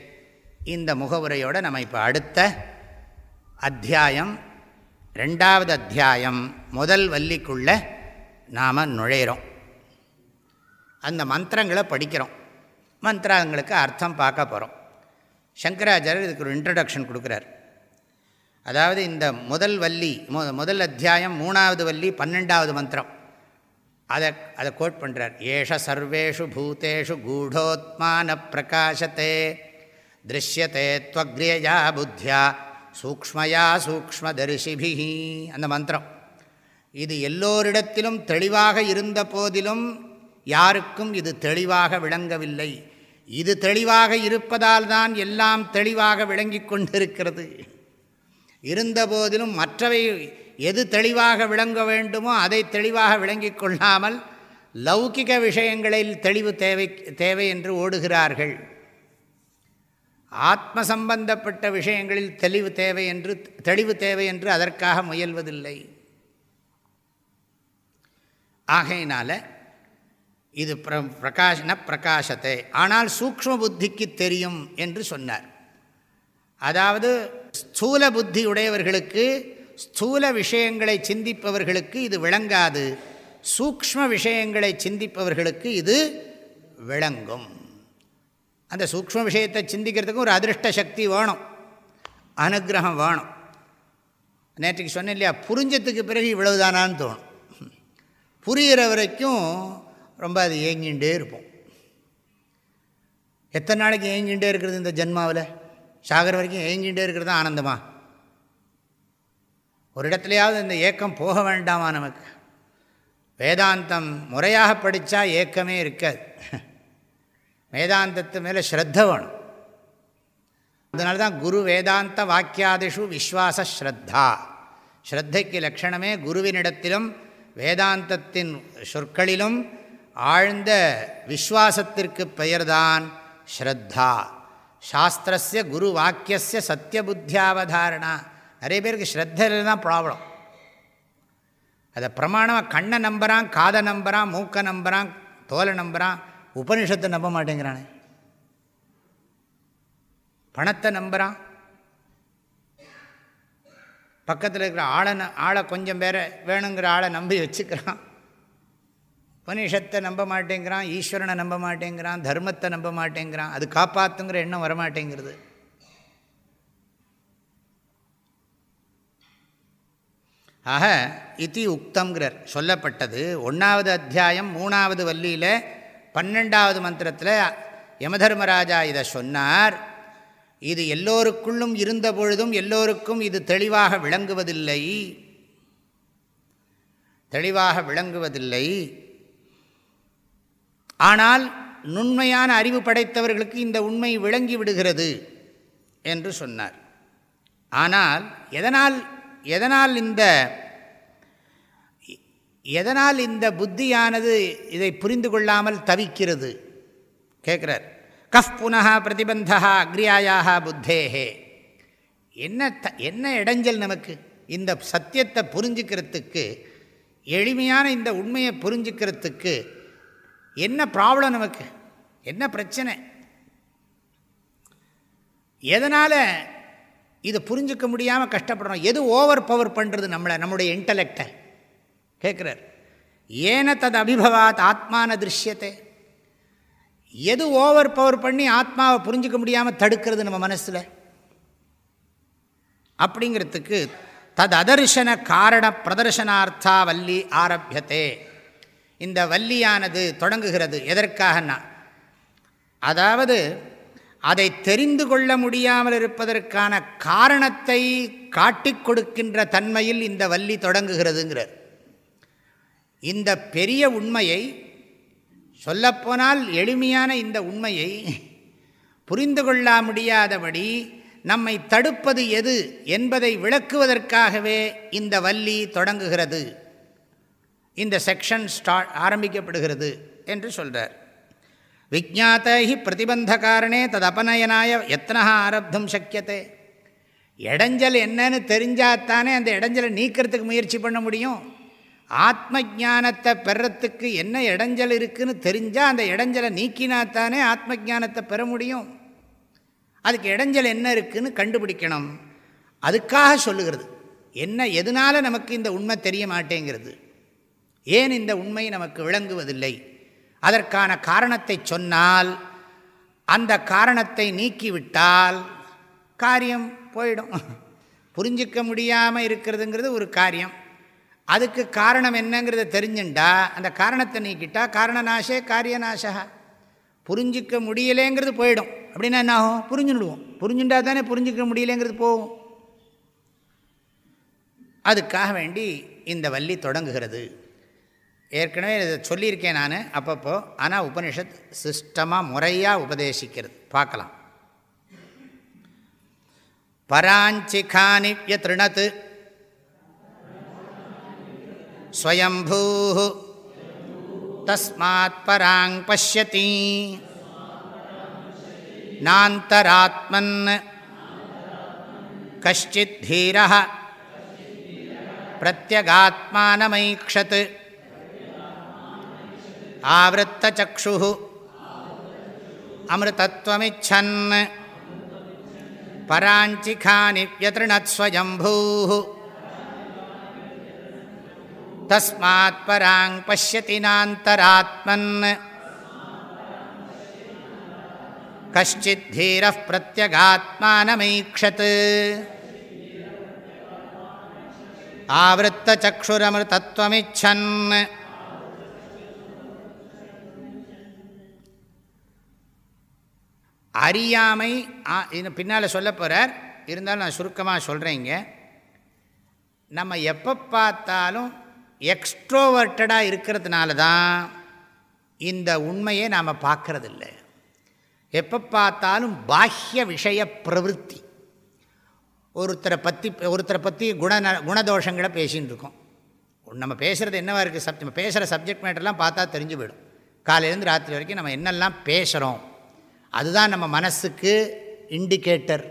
Speaker 1: இந்த முகவுரையோடு நம்ம இப்போ அடுத்த அத்தியாயம் ரெண்டாவது அத்தியாயம் முதல் வள்ளிக்குள்ளே நாம் நுழையிறோம். அந்த மந்திரங்களை படிக்கிறோம். மந்திரங்களுக்கு அர்த்தம் பார்க்க போகிறோம் சங்கராச்சாரியர் இதுக்கு ஒரு இன்ட்ரடக்ஷன் கொடுக்குறார். அதாவது இந்த முதல் வள்ளி முதல் அத்தியாயம் மூணாவது வள்ளி பன்னெண்டாவது மந்திரம். அதை அதை கோட் பண்ணுறார் ஏஷ சர்வேஷு பூத்தேஷு கூடோத்மான பிரகாசத்தே திருஷ்யத்தே துவக்ரியயா புத்தியா சூக்மயா சூக்மதரிசிபி அந்த மந்திரம். இது எல்லோரிடத்திலும் தெளிவாக இருந்த போதிலும் யாருக்கும் இது தெளிவாக விளங்கவில்லை. இது தெளிவாக இருப்பதால் தான் எல்லாம் தெளிவாக விளங்கி கொண்டிருக்கிறது. இருந்தபோதிலும் மற்றவை எது தெளிவாக விளங்க வேண்டுமோ அதை தெளிவாக விளங்கி கொள்ளாமல் லௌகிக விஷயங்களில் தெளிவு தேவை தேவை என்று ஓடுகிறார்கள். ஆத்ம சம்பந்தப்பட்ட விஷயங்களில் தெளிவு தேவை என்று தெளிவு தேவை என்று அதற்காக முயல்வதில்லை. ஆகையினால் இது பிர பிரகாஷன பிரகாசத்தை ஆனால் சூக்ம புத்திக்கு தெரியும் என்று சொன்னார். அதாவது ஸ்தூல புத்தி உடையவர்களுக்கு ஸ்தூல விஷயங்களை சிந்திப்பவர்களுக்கு இது விளங்காது. சூக்ம விஷயங்களை சிந்திப்பவர்களுக்கு இது விளங்கும். அந்த சூக்ம விஷயத்தை சிந்திக்கிறதுக்கும் ஒரு அதிருஷ்ட சக்தி வேணும். அனுகிரகம் வேணும். நேற்றுக்கு சொன்னேன் இல்லையா புரிஞ்சதுக்கு பிறகு இவ்வளவுதானான்னு தோணும். புரிகிற வரைக்கும் ரொம்ப அது ஏங்கிண்டே இருப்போம். எத்தனை நாளைக்கு ஏங்கிண்டே இருக்கிறது இந்த ஜென்மாவில்? சாகர வரைக்கும் ஏங்கிண்டே இருக்கிறது தான் ஆனந்தமா? ஒரு இடத்துலையாவது இந்த ஏக்கம் போக வேண்டாமா நமக்கு? வேதாந்தம் முறையாக படித்தா ஏக்கமே இருக்காது. வேதாந்தத்து மேலே ஸ்ரத்த வேணும். அதனால தான் குரு வேதாந்த வாக்கியாதிஷு விஸ்வாச ஸ்ரத்தா. ஸ்ரத்தைக்கு லட்சணமே குருவினிடத்திலும் வேதாந்தத்தின் சொற்களிலும் ஆழ்ந்த விஸ்வாசத்திற்கு பெயர்தான் ஸ்ரத்தா. சாஸ்திரஸ்ய குரு வாக்கியஸ்ய சத்தியபுத்தியாவதாரணா நிறைய பேருக்கு ஸ்ரத்தையில் தான் ப்ராப்ளம் அதை பிரமாணமாக கண்ணை நம்புகிறான் காதை நம்புகிறான் மூக்கை நம்புகிறான் தோலை நம்புகிறான் உபனிஷத்தை நம்ப மாட்டேங்கிறானே. பணத்தை நம்புகிறான் பக்கத்தில் இருக்கிற ஆளை ஆளை கொஞ்சம் பேரை வேணுங்கிற ஆளை நம்பி வச்சுக்கிறான். உபனிஷத்தை நம்ப மாட்டேங்கிறான் ஈஸ்வரனை நம்ப மாட்டேங்கிறான் தர்மத்தை நம்ப மாட்டேங்கிறான் அது காப்பாற்றுங்கிற எண்ணம் வரமாட்டேங்கிறது. ஆக இத்தி உக்தங்கிறார் சொல்லப்பட்டது. ஒன்றாவது அத்தியாயம் மூணாவது வள்ளியில் பன்னெண்டாவது மந்திரத்தில் யமதர்மராஜா இதை சொன்னார். இது எல்லோருக்குள்ளும் இருந்த பொழுதும் எல்லோருக்கும் இது தெளிவாக விளங்குவதில்லை. தெளிவாக விளங்குவதில்லை. ஆனால் நுண்மையான அறிவு படைத்தவர்களுக்கு இந்த உண்மை விளங்கி விடுகிறது என்று சொன்னார். ஆனால் எதனால் எதனால் இந்த எதனால் இந்த புத்தியானது இதை புரிந்து கொள்ளாமல் தவிக்கிறது? கேட்குறார். கஃப் புனகா பிரதிபந்தா அக்ரியாயாக புத்தேகே என்ன த என்ன இடைஞ்சல் நமக்கு? இந்த சத்தியத்தை புரிஞ்சுக்கிறதுக்கு எளிமையான இந்த உண்மையை புரிஞ்சுக்கிறதுக்கு என்ன ப்ராப்ளம் நமக்கு? என்ன பிரச்சனை? எதனால் இதை புரிஞ்சிக்க முடியாமல் கஷ்டப்படுறோம்? எது ஓவர் பவர் பண்ணுறது நம்மளை நம்முடைய இன்டலெக்டை கேட்குறார் ஏன தது அபிபவாத் ஆத்மான திருஷ்யத்தை. எது ஓவர் பவர் பண்ணி ஆத்மாவை புரிஞ்சிக்க முடியாமல் தடுக்கிறது நம்ம மனசில்? அப்படிங்கிறதுக்கு தது அதர்ஷன காரண பிரதர்ஷனார்த்தா வல்லி ஆரம்பியத்தே இந்த வள்ளியானது தொடங்குகிறது. எதற்காகனா அதாவது அதை தெரிந்து கொள்ள முடியாமல் இருப்பதற்கான காரணத்தை காட்டிக் கொடுக்கின்ற தன்மையில் இந்த வள்ளி தொடங்குகிறதுங்கிறார். இந்த பெரிய உண்மையை சொல்லப்போனால் எளிமையான இந்த உண்மையை புரிந்து கொள்ள முடியாதபடி நம்மை தடுப்பது எது என்பதை விளக்குவதற்காகவே இந்த வள்ளி தொடங்குகிறது. இந்த செக்ஷன் ஸ்டார்ட் ஆரம்பிக்கப்படுகிறது என்று சொல்கிறார் விஜாத்த ஹி பிரதிபந்தகாரணே ததபநயனாய எத்தனா ஆரப்தும் சக்கியத்தை இடைஞ்சல் என்னன்னு தெரிஞ்சாத்தானே அந்த இடைஞ்சலை நீக்கிறதுக்கு முயற்சி பண்ண முடியும். ஆத்ம ஜானத்தை பெறத்துக்கு என்ன இடைஞ்சல் இருக்குதுன்னு தெரிஞ்சால் அந்த இடைஞ்சலை நீக்கினாத்தானே ஆத்ம ஜானத்தை பெற முடியும். அதுக்கு இடைஞ்சல் என்ன இருக்குதுன்னு கண்டுபிடிக்கணும். அதுக்காக சொல்லுகிறது. என்ன எதனால் நமக்கு இந்த உண்மை தெரிய மாட்டேங்கிறது? ஏன் இந்த உண்மை நமக்கு விளங்குவதில்லை? அதற்கான காரணத்தை சொன்னால் அந்த காரணத்தை நீக்கிவிட்டால் காரியம் போயிடும். புரிஞ்சிக்க முடியாமல் இருக்கிறதுங்கிறது ஒரு காரியம். அதுக்கு காரணம் என்னங்கிறத தெரிஞ்சுண்டா அந்த காரணத்தை நீக்கிட்டா காரணநாசே காரியநாசா புரிஞ்சிக்க முடியலேங்கிறது போயிடும். அப்படின்னா என்ன ஆகும் புரிஞ்சுடுவோம் புரிஞ்சுண்டா தானே புரிஞ்சிக்க முடியலேங்கிறது போகும். அதுக்காக வேண்டி இந்த வள்ளி தொடங்குகிறது. ஏற்கனவே இதை சொல்லியிருக்கேன் நான் அப்பப்போ ஆனால் உபனிஷத் சிஸ்டமாக முறையாக உபதேசிக்கிறது. பார்க்கலாம். பராஞ்சிகானி திருணத்து ஸ்வயம்பூ தஸ்மாத் பராங் பசியதி நாந்தராத்மன். கஷ்டித் தீர பிரத்யகாத்மானமைக்ஷத். ஆவத்தச்சு அமிர்தத்வமிச்சன். பராஞ்சிகானி வியதृणத்ஸ்வயம்பூ தஸ்மாத் பராங் பசியதி நாந்தராத்மன். கஷ்டித் தீர பிரத்யகாத்மானமைக்ஷத் ஆவத்தச்சுரமிருதத்வமிச்சன் அறியாமை பின்னால் சொல்ல போகிறார் இருந்தாலும் நான் சுருக்கமாக சொல்கிறேங்க நம்ம எப்போ பார்த்தாலும் எக்ஸ்ட்ரோவர்ட்டடாக இருக்கிறதுனால தான் இந்த உண்மையை நாம் பார்க்கறதில்ல. எப்போ பார்த்தாலும் பாஹ்ய விஷய பிரவருத்தி. ஒருத்தரை பற்றி ஒருத்தரை பற்றி குண குணதோஷங்களை பேசின்னு இருக்கோம். நம்ம பேசுகிறது என்னவாக இருக்குது சப் நம்ம பேசுகிற சப்ஜெக்ட் மேட்டர்லாம் பார்த்தா தெரிஞ்சு போயிடும். காலையிலேருந்து ராத்திரி வரைக்கும் நம்ம என்னெல்லாம் பேசுகிறோம் அதுதான் நம்ம மனசுக்கு இண்டிகேட்டர்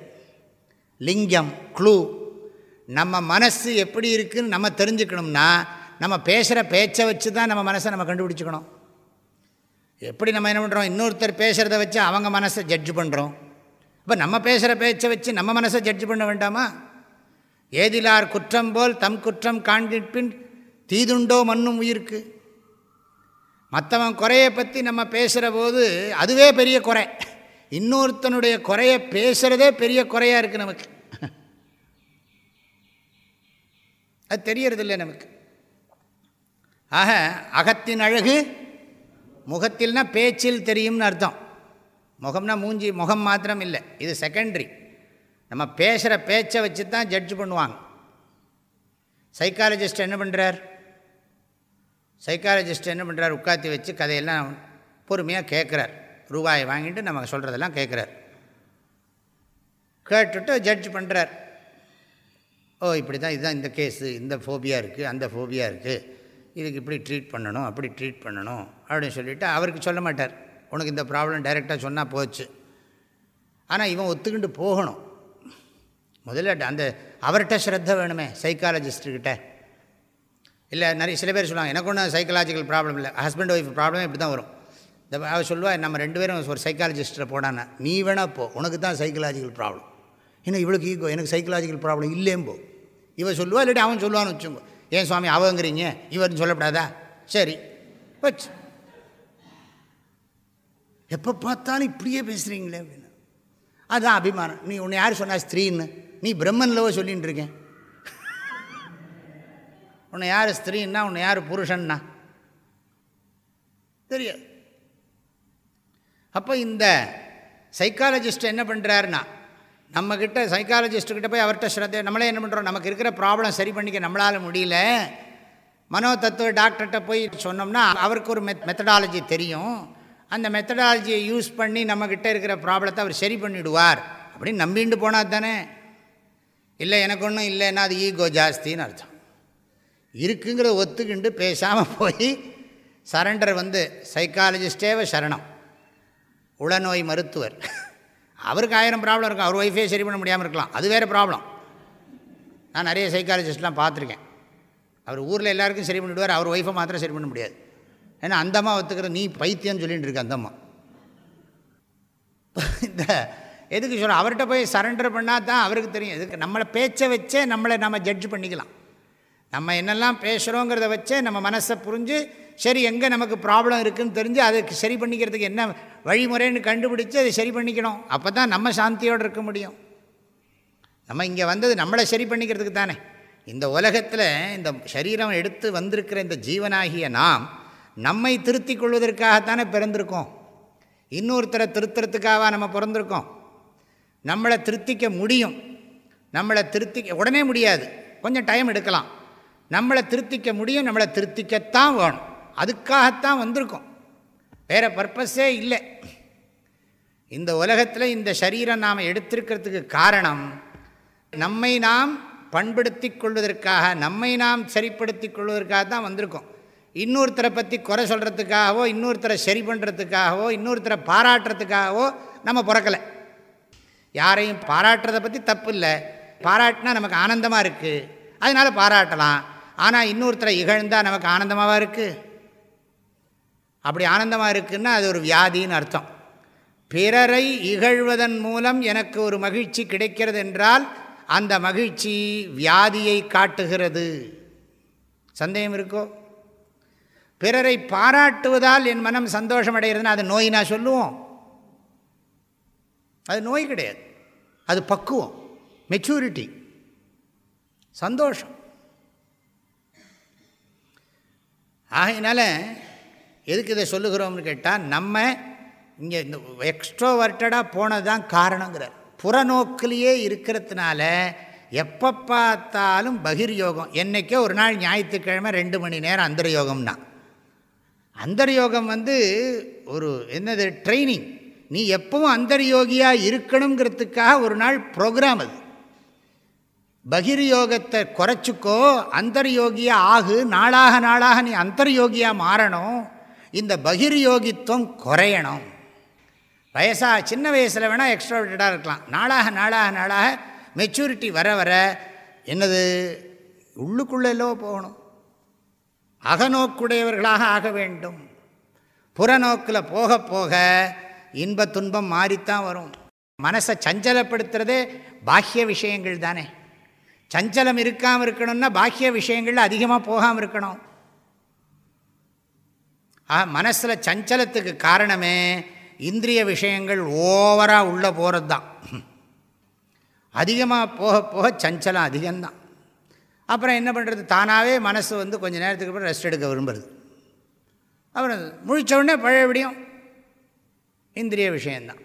Speaker 1: லிங்கம் க்ளூ நம்ம மனசு எப்படி இருக்குதுன்னு நம்ம தெரிஞ்சுக்கணும்னா நம்ம பேசுகிற பேச்சை வச்சு தான் நம்ம மனசை நம்ம கண்டுபிடிச்சிக்கணும். எப்படி நம்ம என்ன பண்ணுறோம் இன்னொருத்தர் பேசுகிறத வச்சு அவங்க மனசை ஜட்ஜ் பண்ணுறோம் இப்போ நம்ம பேசுகிற பேச்சை வச்சு நம்ம மனசை ஜட்ஜ் பண்ண வேண்டாமா? ஏதிலார் குற்றம் போல் தம் குற்றம் காண்பின் தீதுண்டோ மண்ணும் உயிருக்கு. மற்றவன் குறையை பற்றி நம்ம பேசுகிற போது அதுவே பெரிய குறை. இன்னொருத்தனுடைய குறையை பேசுகிறதே பெரிய குறையாக இருக்குது நமக்கு. அது தெரியறதில்லை நமக்கு. ஆக அகத்தின் அழகு முகத்தில்னா பேச்சில் தெரியும்னு அர்த்தம். முகம்னா மூஞ்சி முகம் மாத்திரம் இல்லை. இது செகண்ட்ரி நம்ம பேசுகிற பேச்சை வச்சு தான் ஜட்ஜ் பண்ணுவாங்க. சைக்காலஜிஸ்ட் என்ன பண்ணுறார் சைக்காலஜிஸ்ட் என்ன பண்ணுறார் உட்காத்தி வச்சு கதையெல்லாம் பொறுமையாக கேட்குறார். ரூபாயை வாங்கிட்டு நம்ம சொல்கிறதெல்லாம் கேட்குறார் கேட்டுட்டு ஜட்ஜ் பண்ணுறார் ஓ இப்படி தான் இதுதான் இந்த கேஸு இந்த ஃபோபியா இருக்குது அந்த ஃபோபியா இருக்குது இதுக்கு இப்படி ட்ரீட் பண்ணணும் அப்படி ட்ரீட் பண்ணணும் அப்படின்னு சொல்லிவிட்டு அவருக்கு சொல்ல மாட்டார். உனக்கு இந்த ப்ராப்ளம் டைரெக்டாக சொன்னால் போச்சு. ஆனால் இவன் ஒத்துக்கிட்டு போகணும். முதல்ல அந்த அவர்கிட்ட ஸ்ரத்த வேணுமே சைக்காலஜிஸ்ட்டுக்கிட்ட இல்லை நிறைய சில பேர் சொல்லுவாங்க எனக்கு ஒன்றும் சைக்கலாஜிக்கல் ப்ராப்ளம் இல்லை. ஹஸ்பண்ட் ஒய்ஃப் ப்ராப்ளமே இப்படி தான் வரும். இந்த அவள் சொல்லுவா நம்ம ரெண்டு பேரும் ஒரு சைக்காலஜிஸ்ட்டில் போனான்னா நீ வேணால் போ உனக்கு தான் சைக்கலாஜிக்கல் ப்ராப்ளம் இன்னும் இவளுக்கு ஈகோ எனக்கு சைக்கலாஜிக்கல் ப்ராப்ளம் இல்லேம் போ. இவன் சொல்லுவா இல்லாட்டி அவன் சொல்லுவான்னு வச்சுங்க ஏன் சுவாமி அவங்கிறீங்க? இவர்னு சொல்லப்படாதா? சரி. வச்சு. எப்போ பார்த்தாலும் இப்படியே பேசுகிறீங்களே அப்படின்னு. அதுதான் அபிமானம். நீ உன்னை யார் சொன்னா ஸ்திரீன்னு. நீ பிரம்மன்லவோ சொல்லின்னு இருக்கேன் உன்னை யார் ஸ்திரீன்னா உன்னை யார் புருஷன்னா? தெரியாது. அப்போ இந்த சைக்காலஜிஸ்ட் என்ன பண்ணுறாருன்னா நம்மக்கிட்ட சைக்காலஜிஸ்ட்டுக்கிட்ட போய் அவர்கிட்ட ஸ்ரத்தை நம்மளே என்ன பண்ணுறோம் நமக்கு இருக்கிற ப்ராப்ளம் சரி பண்ணிக்க நம்மளால் முடியல. மனோ தத்துவ டாக்டர்கிட்ட போய் சொன்னோம்னா அவருக்கு ஒரு மெத் மெத்தடாலஜி தெரியும். அந்த மெத்தடாலஜியை யூஸ் பண்ணி நம்மக்கிட்ட இருக்கிற ப்ராப்ளத்தை அவர் சரி பண்ணிவிடுவார் அப்படின்னு நம்பிண்டு போனால் தானே. இல்லை எனக்கு ஒன்றும் இல்லைன்னா அது ஈகோ ஜாஸ்தின்னு அர்த்தம். இருக்குங்கிற ஒத்துக்கிண்டு பேசாமல் போய் சரண்டர் வந்து சைக்காலஜிஸ்டேவ சரணம். உளநோய் மருத்துவர். அவருக்கு ஆயிரம் ப்ராப்ளம் இருக்கும். அவர் ஒய்ஃபே சரி பண்ண முடியாமல் இருக்கலாம். அது வேறு ப்ராப்ளம் நான் நிறைய சைக்காலஜிஸ்ட்லாம் பார்த்துருக்கேன். அவர் ஊரில் எல்லாருக்கும் சரி பண்ணிவிடுவார் அவர் ஒய்ஃபை மாத்திரம் சரி பண்ண முடியாது. ஏன்னா அந்தம்மா ஒத்துக்கிற நீ பைத்தியம்னு சொல்லிட்டு இருக்க அந்தம்மா இந்த எதுக்கு சொல்கிறோம் அவர்கிட்ட போய் சரண்டர் பண்ணால் தான் அவருக்கு தெரியும். எதுக்கு? நம்மளை பேச்சை வச்சே நம்மளை நம்ம ஜட்ஜ் பண்ணிக்கலாம். நம்ம என்னெல்லாம் பேசுகிறோங்கிறத வச்சே நம்ம மனசை புரிஞ்சு சரி எங்கே நமக்கு ப்ராப்ளம் இருக்குதுன்னு தெரிஞ்சு அதுக்கு சரி பண்ணிக்கிறதுக்கு என்ன வழிமுறைன்னு கண்டுபிடிச்சி அதை சரி பண்ணிக்கணும். அப்போ தான் நம்ம சாந்தியோடு இருக்க முடியும். நம்ம இங்கே வந்தது நம்மளை சரி பண்ணிக்கிறதுக்கு தானே. இந்த உலகத்தில் இந்த சரீரம் எடுத்து வந்திருக்கிற இந்த ஜீவனாகிய நாம் நம்மை திருத்தி கொள்வதற்காகத்தானே பிறந்திருக்கோம். இன்னொருத்தரை திருத்துறதுக்காக நம்ம பிறந்திருக்கோம். நம்மளை திருத்திக்க முடியும். நம்மளை திருத்திக்க உடனே முடியாது. கொஞ்சம் டைம் எடுக்கலாம். நம்மளை திருத்திக்க முடியும் நம்மளை திருத்திக்கத்தான் வேணும். அதுக்காகத்தான் வந்திருக்கோம். வேறு பர்பஸே இல்லை. இந்த உலகத்தில் இந்த சரீரம் நாம் எடுத்திருக்கிறதுக்கு காரணம் நம்மை நாம் பண்படுத்தி கொள்வதற்காக நம்மை நாம் சரிப்படுத்தி கொள்வதற்காக தான் வந்திருக்கோம். இன்னொருத்தரை பற்றி குறை சொல்கிறதுக்காகவோ இன்னொருத்தரை சரி பண்ணுறதுக்காகவோ இன்னொருத்தரை பாராட்டுறதுக்காகவோ நம்ம பிறக்கலை. யாரையும் பாராட்டுறதை பற்றி தப்பு இல்லை. பாராட்டினா நமக்கு ஆனந்தமாக இருக்குது அதனால் பாராட்டலாம். ஆனால் இன்னொருத்தரை இகழ்ந்தால் நமக்கு ஆனந்தமாக இருக்குது அப்படி ஆனந்தமாக இருக்குன்னா அது ஒரு வியாதின்னு அர்த்தம். பிறரை இகழ்வதன் மூலம் எனக்கு ஒரு மகிழ்ச்சி கிடைக்கிறது என்றால் அந்த மகிழ்ச்சி வியாதியை காட்டுகிறது. சந்தேகம் இருக்கோ? பிறரை பாராட்டுவதால் என் மனம் சந்தோஷம் அடைகிறதுனா அது நோய் நான் சொல்லுவோம். அது நோய் கிடையாது. அது பக்குவம் மெச்சூரிட்டி சந்தோஷம். ஆகையினால எதுக்கு இதை சொல்லுகிறோம்னு கேட்டால் நம்ம இங்கே இந்த எக்ஸ்ட்ரோவர்ட்டடாக போனது தான் காரணங்கிறார். புறநோக்கிலேயே இருக்கிறதுனால எப்போ பார்த்தாலும் பகிர் யோகம் என்றைக்கோ ஒரு நாள் ஞாயிற்றுக்கிழமை ரெண்டு மணி நேரம் அந்தர்யோகம்னா. யோகம்னா யோகம் வந்து ஒரு என்னது ட்ரைனிங் நீ எப்பவும் அந்தர்யோகியாக இருக்கணுங்கிறதுக்காக ஒரு நாள் ப்ரோக்ராம் அது. பகிர் யோகத்தை குறைச்சிக்கோ அந்தர்யோகியாக ஆகு நாளாக நாளாக நீ அந்தர்யோகியாக மாறணும். இந்த பகிர்யோகித்துவம் குறையணும். வயசாக சின்ன வயசில் வேணால் எக்ஸ்ட்ராவிட்டடாக இருக்கலாம். நாளாக நாளாக நாளாக மெச்சூரிட்டி வர வர என்னது உள்ளுக்குள்ளெல்லோ போகணும். அகநோக்குடையவர்களாக ஆக வேண்டும். புறநோக்கில் போக போக இன்ப துன்பம் மாறித்தான் வரும். மனசை சஞ்சலப்படுத்துகிறதே பாஹ்ய விஷயங்கள் தானே. சஞ்சலம் இருக்காமல் இருக்கணும்னா பாக்கிய விஷயங்கள் அதிகமாக போகாமல் இருக்கணும். ஆ மனசில் சஞ்சலத்துக்கு காரணமே இந்திரிய விஷயங்கள் ஓவராக உள்ளே போகிறது தான் அதிகமாக போக போக சஞ்சலம் அதிகம்தான். அப்புறம் என்ன பண்ணுறது தானாகவே மனசு வந்து கொஞ்சம் நேரத்துக்கு அப்புறம் ரெஸ்ட் எடுக்க விரும்புறது. அப்புறம் முழித்தவுடனே பழையபடியும் இந்திரிய விஷயந்தான்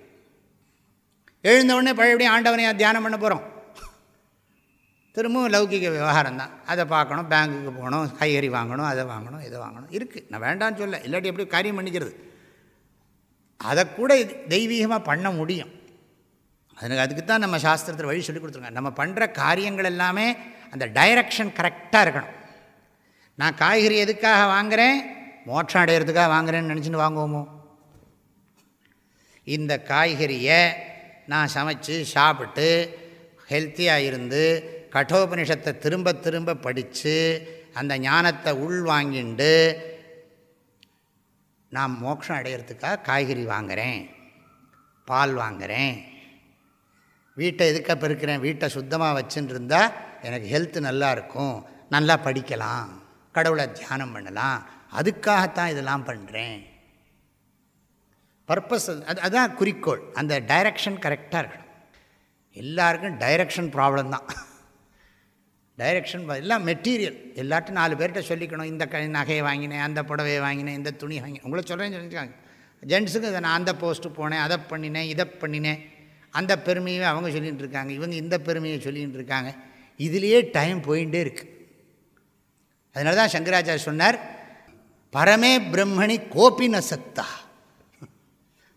Speaker 1: எழுந்தவுடனே பழையபடியும் ஆண்டவனையாக தியானம் பண்ண போகிறோம் திரும்பவும் லௌகிக விவகாரம் தான். அதை பார்க்கணும் பேங்குக்கு போகணும் காய்கறி வாங்கணும் அதை வாங்கணும் இதை வாங்கணும். இருக்குது நான் வேண்டான்னு சொல்ல இல்லாட்டி எப்படி காரியம் பண்ணிக்கிறது? அதை கூட தெய்வீகமாக பண்ண முடியும். அதுக்கு அதுக்கு தான் நம்ம சாஸ்திரத்தில் வழி சொல்லி கொடுத்துருங்க நம்ம பண்ணுற காரியங்கள் எல்லாமே அந்த டைரக்ஷன் கரெக்டாக இருக்கணும். நான் காய்கறி எதுக்காக வாங்குகிறேன் மோட்சம் அடையிறதுக்காக வாங்குறேன்னு நினச்சின்னு வாங்குவோமோ? இந்த காய்கறியை நான் சமைச்சு சாப்பிட்டு ஹெல்த்தியாக இருந்து கட்டோபனிஷத்தை திரும்ப திரும்ப படித்து அந்த ஞானத்தை உள் வாங்கிண்டு நான் மோட்சம் அடையிறதுக்காக காய்கறி வாங்குகிறேன் பால் வாங்குகிறேன் வீட்டை எதுக்காக பெருக்கிறேன் வீட்டை சுத்தமாக வச்சுன்னு இருந்தால் எனக்கு ஹெல்த்து நல்லா இருக்கும் நல்லா படிக்கலாம் கடவுளை தியானம் பண்ணலாம் அதுக்காகத்தான் இதெல்லாம் பண்ணுறேன் பர்பஸ் அது அதுதான் குறிக்கோள். அந்த டைரக்ஷன் கரெக்டாக இருக்கணும். எல்லாருக்கும் டைரக்ஷன் ப்ராப்ளம் தான். டைரக்ஷன் எல்லாம் மெட்டீரியல் எல்லாட்டும் நாலு பேர்கிட்ட சொல்லிக்கணும். இந்த க நகையை வாங்கினேன் அந்த புடவையை வாங்கினேன் இந்த துணி வாங்கி உங்களை சொல்கிறேன்னு சொல்லியிருக்காங்க ஜென்ஸுக்கு இதை நான் அந்த போஸ்ட்டு போனேன் அதை பண்ணினேன் இதை பண்ணினேன். அந்த பெருமையை அவங்க சொல்லிகிட்டு இருக்காங்க. இவங்க இந்த பெருமையை சொல்லிகிட்டு இருக்காங்க. இதுலேயே டைம் போயிட்டே இருக்குது அதனால தான் சங்கராச்சாரிய சொன்னார் பரமே பிரம்மணி கோபின சக்தா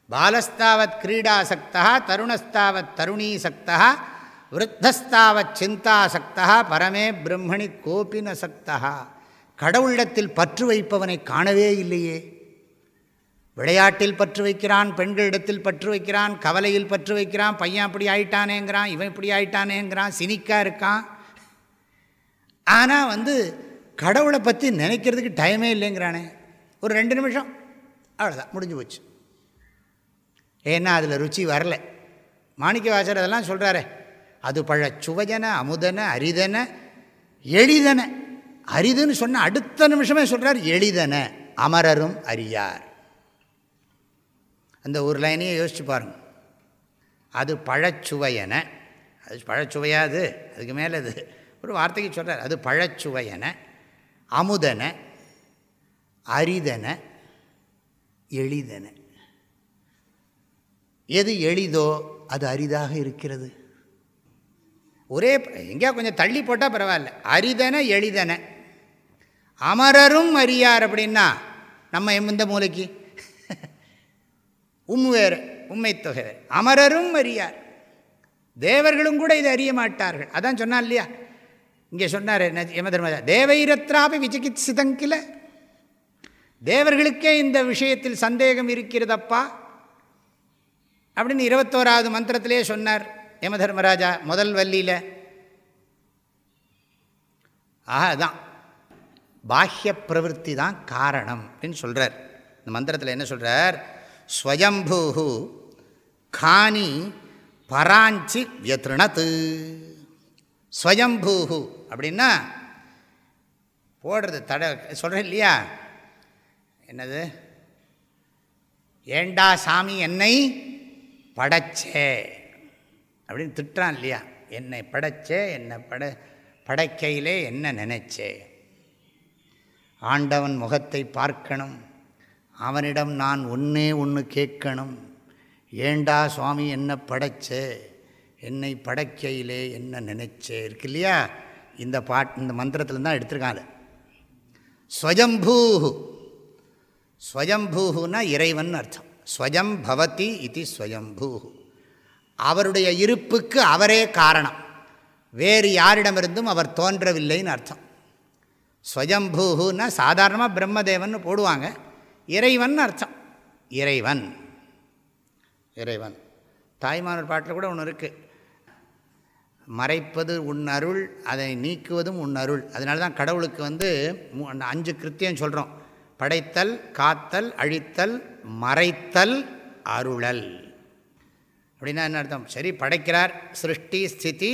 Speaker 1: பாலஸ்தாவத் கிரீடா சக்தா தருணஸ்தாவத் தருணீசக்தா விருத்தஸ்தாவத் சிந்தாசக்தா பரமே பிரம்மணி கோபி நசக்தா. கடவுளிடத்தில் பற்று வைப்பவனை காணவே இல்லையே. விளையாட்டில் பற்று வைக்கிறான் பெண்களிடத்தில் பற்று வைக்கிறான் கவலையில் பற்று வைக்கிறான் பையன் அப்படி ஆயிட்டானேங்கிறான் இவன் இப்படி ஆயிட்டானேங்கிறான் சினிக்காக இருக்கான். ஆனால் வந்து கடவுளை பற்றி நினைக்கிறதுக்கு டைமே இல்லைங்கிறானே. ஒரு ரெண்டு நிமிஷம் அவ்வளோதான் முடிஞ்சு போச்சு. ஏன்னா அதில் ருச்சி வரலை. மாணிக்க வாசர் அதெல்லாம் சொல்கிறாரே அது பழ சுவையன அமுதன அரிதன எளிதன. அரிதுன்னு சொன்ன அடுத்த நிமிஷமே சொல்கிறார் எளிதன. அமரரும் அறியார். அந்த ஒரு லைனையே யோசிச்சு பாருங்க. அது பழச்சுவையன அது பழச்சுவையாது அதுக்கு மேலே அது. ஒரு வார்த்தைக்கு சொல்கிறார் அது பழச்சுவையன அமுதன அரிதன எளிதன. எது எளிதோ அது அரிதாக இருக்கிறது. ஒரே எங்கேயா கொஞ்சம் தள்ளி போட்டால் பரவாயில்ல. அரிதன எளிதன. அமரரும் அறியார் அப்படின்னா நம்ம எந்த மூலைக்கு? உம் வேறு உண்மை தொகை வேறு. அமரரும் அறியார். தேவர்களும் கூட இதை அறிய மாட்டார்கள். அதான் சொன்னார் இல்லையா? இங்கே சொன்னார் யம தர்மதா தேவைரத்ராபி விசிகித்சிதங்கில தேவர்களுக்கே இந்த விஷயத்தில் சந்தேகம் இருக்கிறதப்பா? அப்படின்னு இருபத்தோராவது மந்திரத்திலே சொன்னார். யம தர்மராஜா முதல் வல்லியில் ஆக அதான். பாஹ்ய பிரவருத்தி தான் காரணம் அப்படின்னு சொல்கிறார் இந்த மந்திரத்தில் என்ன சொல்கிறார் ஸ்வயம்பூ காணி பராஞ்சி வியத்ருணத்து. ஸ்வயம்பூ அப்படின்னா போடுறது தட சொல்கிறேன் இல்லையா? என்னது? ஏண்டா சாமி என்னை படைச்சே? அப்படின்னு திட்டுறான் இல்லையா? என்னை படைச்சே என்னை பட படைக்கையிலே என்ன நினைச்சே? ஆண்டவன் முகத்தை பார்க்கணும். அவனிடம் நான் ஒன்றே ஒன்று கேட்கணும். ஏண்டா சுவாமி என்ன படைச்சே? என்னை படைக்கையிலே என்ன நினைச்சே? இருக்கு இல்லையா? இந்த பாட் இந்த மந்திரத்தில் தான் எடுத்திருக்காங்க ஸ்வயம்பூ ஸ்வயம்பூனா இறைவன் அர்த்தம். ஸ்வயம் பவதி இது ஸ்வயம்பூ அவருடைய இருப்புக்கு அவரே காரணம். வேறு யாரிடமிருந்தும் அவர் தோன்றவில்லைன்னு அர்த்தம். ஸ்வயம்பூன்னா சாதாரணமாக பிரம்மதேவன் போடுவாங்க. இறைவன் அர்த்தம். இறைவன். இறைவன். தாய்மானவர் பாட்டில் கூட ஒன்று இருக்குது மறைப்பது உன் அருள் அதை நீக்குவதும் உன் அருள். அதனால தான் கடவுளுக்கு வந்து அஞ்சு கிருத்தியம் சொல்கிறோம் படைத்தல் காத்தல் அழித்தல் மறைத்தல் அருளல். அப்படின்னா என்ன அர்த்தம்? சரி படைக்கிறார் சிருஷ்டி ஸ்திதி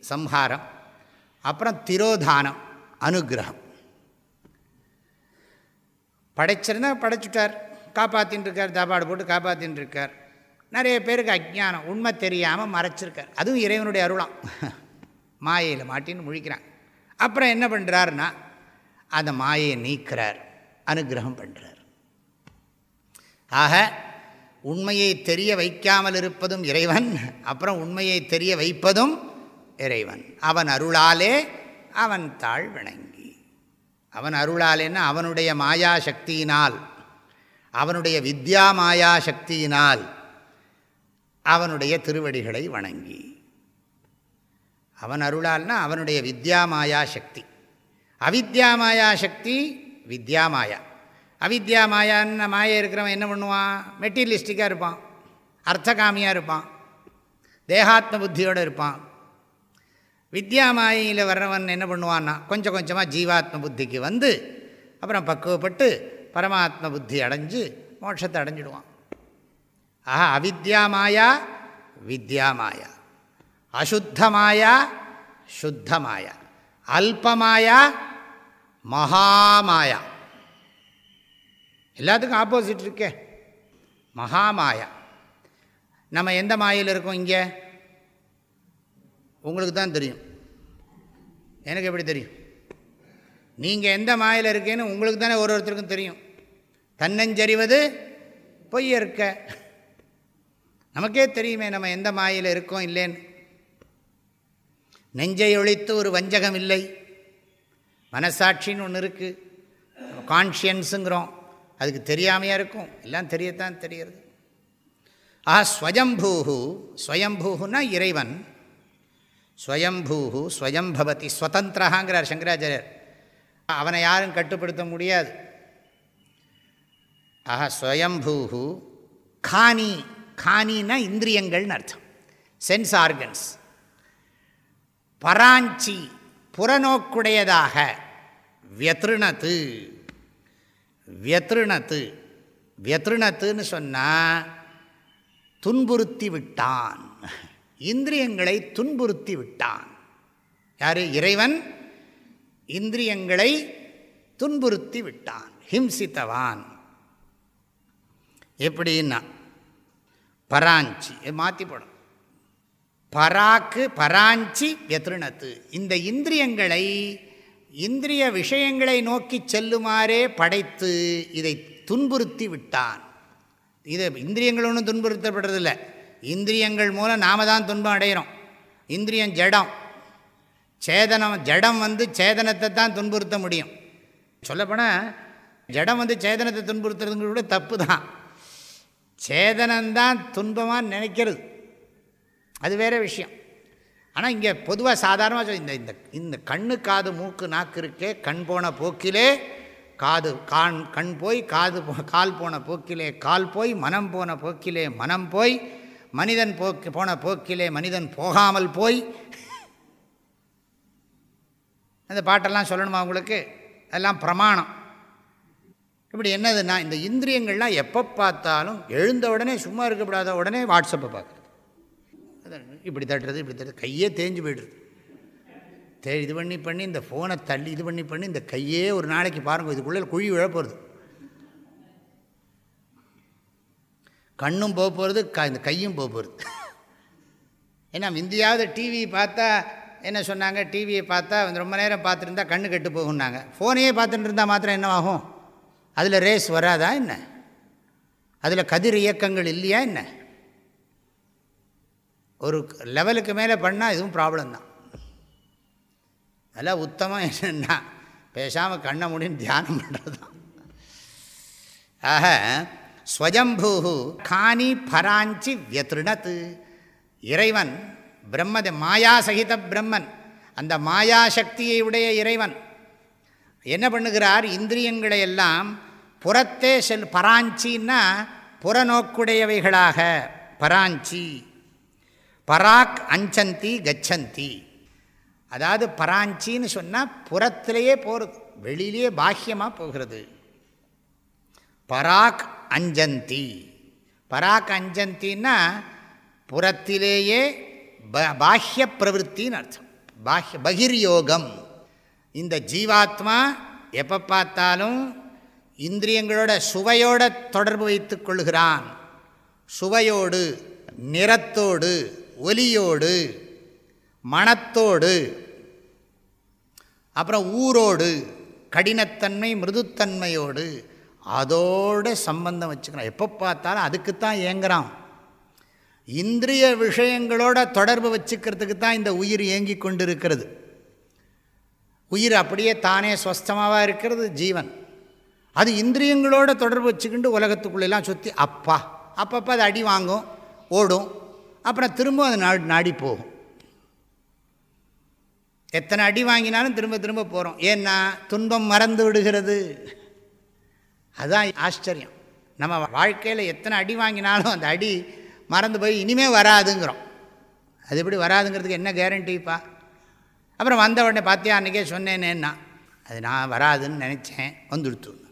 Speaker 1: சம்ஹாரம். அப்புறம் திரோதானம் அனுகிரகம். படைச்சிருந்தா படைச்சுட்டார். காப்பாற்றின்னு இருக்கார் தாப்பாடு போட்டு காப்பாற்றின்னு இருக்கார் நிறைய பேருக்கு அஜ்ஞானம் உண்மை தெரியாமல் மறைச்சிருக்கார். அதுவும் இறைவனுடைய அருளாம். மாயையில் மாட்டின்னு முழிக்கிறான் அப்புறம் என்ன பண்ணுறாருன்னா அந்த மாயையை நீக்கிறார் அனுகிரகம் பண்ணுறார் ஆக உண்மையை தெரிய வைக்காமல் இருப்பதும் இறைவன் அப்புறம் உண்மையை தெரிய வைப்பதும் இறைவன். அவன் அருளாலே அவன் தாழ் வணங்கி. அவன் அருளாலேன்னா அவனுடைய மாயா சக்தியினால் அவனுடைய வித்யா மாயா சக்தியினால் அவனுடைய திருவடிகளை வணங்கி. அவன் அருளால்னா அவனுடைய வித்யா மாயா சக்தி. அவித்யா மாயா சக்தி வித்யா மாயா. அவித்யா மாயான்னு மாயை இருக்கிறவன் என்ன பண்ணுவான்? மெட்டீரியலிஸ்டிக்காக இருப்பான். அர்த்தகாமியாக இருப்பான். தேகாத்ம புத்தியோடு இருப்பான். வித்யா மாயில் வர்றவன் என்ன பண்ணுவான்னா கொஞ்சம் கொஞ்சமாக ஜீவாத்ம புத்திக்கு வந்து அப்புறம் பக்குவப்பட்டு பரமாத்ம புத்தி அடைஞ்சு மோட்சத்தை அடைஞ்சிடுவான். ஆஹா அவித்யா மாயா வித்யா மாயா. அசுத்த மாயா சுத்த மாயா. அல்பமாயா மகாமாயா எல்லாத்துக்கும் ஆப்போசிட் இருக்கே. மகாமாயா. நம்ம எந்த மாயில் இருக்கோம் இங்கே? உங்களுக்கு தான் தெரியும். எனக்கு எப்படி தெரியும்? நீங்கள் எந்த மாயில் இருக்கேன்னு உங்களுக்கு தானே ஒரு ஒருத்தருக்கும் தெரியும். தன்னஞ்சறிவது பொய் இருக்க நமக்கே தெரியுமே நம்ம எந்த மாயில் இருக்கோம் இல்லைன்னு. நெஞ்சை ஒழித்து ஒரு வஞ்சகம் இல்லை. மனசாட்சின்னு ஒன்று இருக்குது கான்ஷியன்ஸுங்கிறோம் அதுக்கு தெரியாமையாக இருக்கும். எல்லாம் தெரியத்தான் தெரிகிறது. ஆஹா ஸ்வயம்பூஹு ஸ்வயம்பூஹுன்னா இறைவன். ஸ்வயம்பூஹு ஸ்வயம்பவதி ஸ்வதந்திரகாங்கிறார் சங்கராச்சாரியர். அவனை யாரும் கட்டுப்படுத்த முடியாது. ஆஹா ஸ்வயம்பூஹு காணி காணின்னா இந்திரியங்கள்னு அர்த்தம். Sense organs பராஞ்சி புறநோக்குடையதாக வியத்ருணத்து. வியத்ருணத்து. வியத்ருணத்துன்னு சொன்னால் துன்புறுத்தி விட்டான். இந்திரியங்களை துன்புறுத்தி விட்டான். யார்? இறைவன் இந்திரியங்களை துன்புறுத்தி விட்டான். ஹிம்சித்தவான். எப்படின்னா பராஞ்சி மாற்றி போடும் பராக்கு பராஞ்சி வெத்ருணத்து இந்த இந்திரியங்களை இந்திரிய விஷயங்களை நோக்கி செல்லுமாறே படைத்து இதை துன்புறுத்தி விட்டான். இது இந்திரியங்கள் ஒன்றும் துன்புறுத்தப்படுறதில்லை இந்திரியங்கள் மூலம் நாம தான் துன்பம் அடைகிறோம் இந்திரியம் ஜடம். சேதனம் ஜடம் வந்து சேதனத்தை தான் துன்புறுத்த முடியும். சொல்லப்போனால் ஜடம் வந்து சேதனத்தை துன்புறுத்துறதுங்க கூட தப்பு தான். சேதனம்தான் துன்பமாக நினைக்கிறது. அது வேறு விஷயம். ஆனால் இங்கே பொதுவாக சாதாரணமாக இந்த இந்த இந்த கண்ணு காது மூக்கு நாக்கு இருக்கே கண் போன போக்கிலே காது கான் கண் போய் காது போ கால் போன போக்கிலே கால் போய் மனம் போன போக்கிலே மனம் போய் மனிதன் போக்கு போன போக்கிலே மனிதன் போகாமல் போய். அந்த பாட்டெல்லாம் சொல்லணுமா உங்களுக்கு? அதெல்லாம் பிரமாணம். இப்படி என்னதுன்னா இந்த இந்திரியங்கள்லாம் எப்போ பார்த்தாலும் எழுந்த உடனே சும்மா இருக்கக்கூடாத உடனே வாட்ஸ்அப்பை பார்க்குறது. இப்படி தட்டுறது இப்படி தட்டுறது. கையே தேஞ்சு போய்டுறது தே இது பண்ணி பண்ணி இந்த ஃபோனை தள்ளி இது பண்ணி பண்ணி இந்த கையே ஒரு நாளைக்கு பாருங்கள் இதுக்குள்ளே குழி விழப்போகிறது கண்ணும் போக போகிறது க இந்த கையும் போக போகிறது ஏன்னா இந்தியாவது டிவி பார்த்தா என்ன சொன்னாங்க? டிவியை பார்த்தா ரொம்ப நேரம் பார்த்துருந்தா கண்ணு கெட்டு போகுன்னாங்க ஃபோனையே பார்த்துட்டு இருந்தால் மாத்திரம் என்ன ஆகும்? அதில் ரேஸ் வராதா என்ன? அதில் கதிர் இயக்கங்கள் இல்லையா என்ன? ஒரு லெவலுக்கு மேலே பண்ணால் இதுவும் ப்ராப்ளம் தான். அதெல்லாம் உத்தமம் என்னென்னா பேசாமல் கண்ணை முடின்னு தியானம் பண்ணுறது தான் ஆக ஸ்வஜம்பூ காணி பராஞ்சி வியத்ருணத்து இறைவன் பிரம்மத மாயா சகித பிரம்மன் அந்த மாயா சக்தியை உடைய இறைவன். என்ன பண்ணுகிறார்? இந்திரியங்களை எல்லாம் புறத்தே செல் பராஞ்சின்னா புறநோக்குடையவைகளாக பராஞ்சி. பராக் அஞ்சந்தி கச்சந்தி. அதாவது பராஞ்சின்னு சொன்னால் புறத்திலேயே போகிறது வெளியிலேயே பாக்கியமாக போகிறது. பராக் அஞ்சந்தி. பராக் அஞ்சந்தின்னா புறத்திலேயே ப பாஹ்ய பிரவருத்தின்னு அர்த்தம். பாஹ்ய பகிர்யோகம். இந்த ஜீவாத்மா எப்போ பார்த்தாலும் இந்திரியங்களோட சுவையோட தொடர்பு வைத்து கொள்கிறான். சுவையோடு நிறத்தோடு ஒலியோடு மனத்தோடு அப்புறம் ஊரோடு கடினத்தன்மை மிருதுத்தன்மையோடு அதோட சம்பந்தம் வச்சுக்கணும். எப்போ பார்த்தாலும் அதுக்குத்தான் ஏங்குறான். இந்திரிய விஷயங்களோட தொடர்பு வச்சுக்கிறதுக்கு தான் இந்த உயிர் ஏங்கி கொண்டு இருக்கிறது உயிர் அப்படியே தானே ஸ்வஸ்தமாக இருக்கிறது? ஜீவன். அது இந்திரியங்களோட தொடர்பு வச்சுக்கிண்டு உலகத்துக்குள்ளெல்லாம் சுற்றி அப்பா அப்பப்போ அது அடி வாங்கும் ஓடும். அப்புறம் திரும்ப அது நாடி நாடி போகும். எத்தனை அடி வாங்கினாலும் திரும்ப திரும்ப போகிறோம் ஏன்னா துன்பம் மறந்து விடுகிறது. அதுதான் ஆச்சரியம். நம்ம வாழ்க்கையில் எத்தனை அடி வாங்கினாலும் அந்த அடி மறந்து போய் இனிமேல் வராதுங்கிறோம். அது எப்படி வராதுங்கிறதுக்கு என்ன கேரண்டிப்பா அப்புறம் வந்த உடனே பார்த்தியா அன்றைக்கே சொன்னேனேன்னா அது நான் வராதுன்னு நினச்சேன். வந்துடுத்து.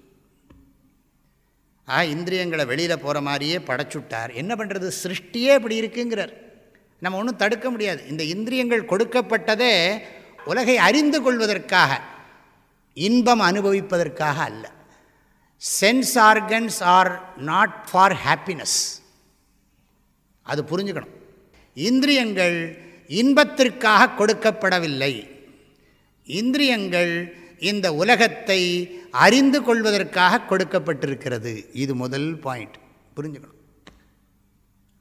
Speaker 1: ஆ இந்திரியங்களை வெளியில் போகிற மாதிரியே படைச்சுட்டார். என்ன பண்ணுறது சிருஷ்டியே இப்படி இருக்குங்கிறார். நம்ம ஒன்றும் தடுக்க முடியாது. இந்த இந்திரியங்கள் கொடுக்கப்பட்டதே உலகை அறிந்து கொள்வதற்காக இன்பம் அனுபவிப்பதற்காக அல்ல. Sense organs are not for happiness அது புரிஞ்சுக்கணும். இந்திரியங்கள் இன்பத்திற்காக கொடுக்கப்படவில்லை. இந்திரியங்கள் இந்த உலகத்தை அறிந்து கொள்வதற்காக கொடுக்கப்பட்டிருக்கிறது. இது முதல் பாயிண்ட் புரிஞ்சுக்கணும்.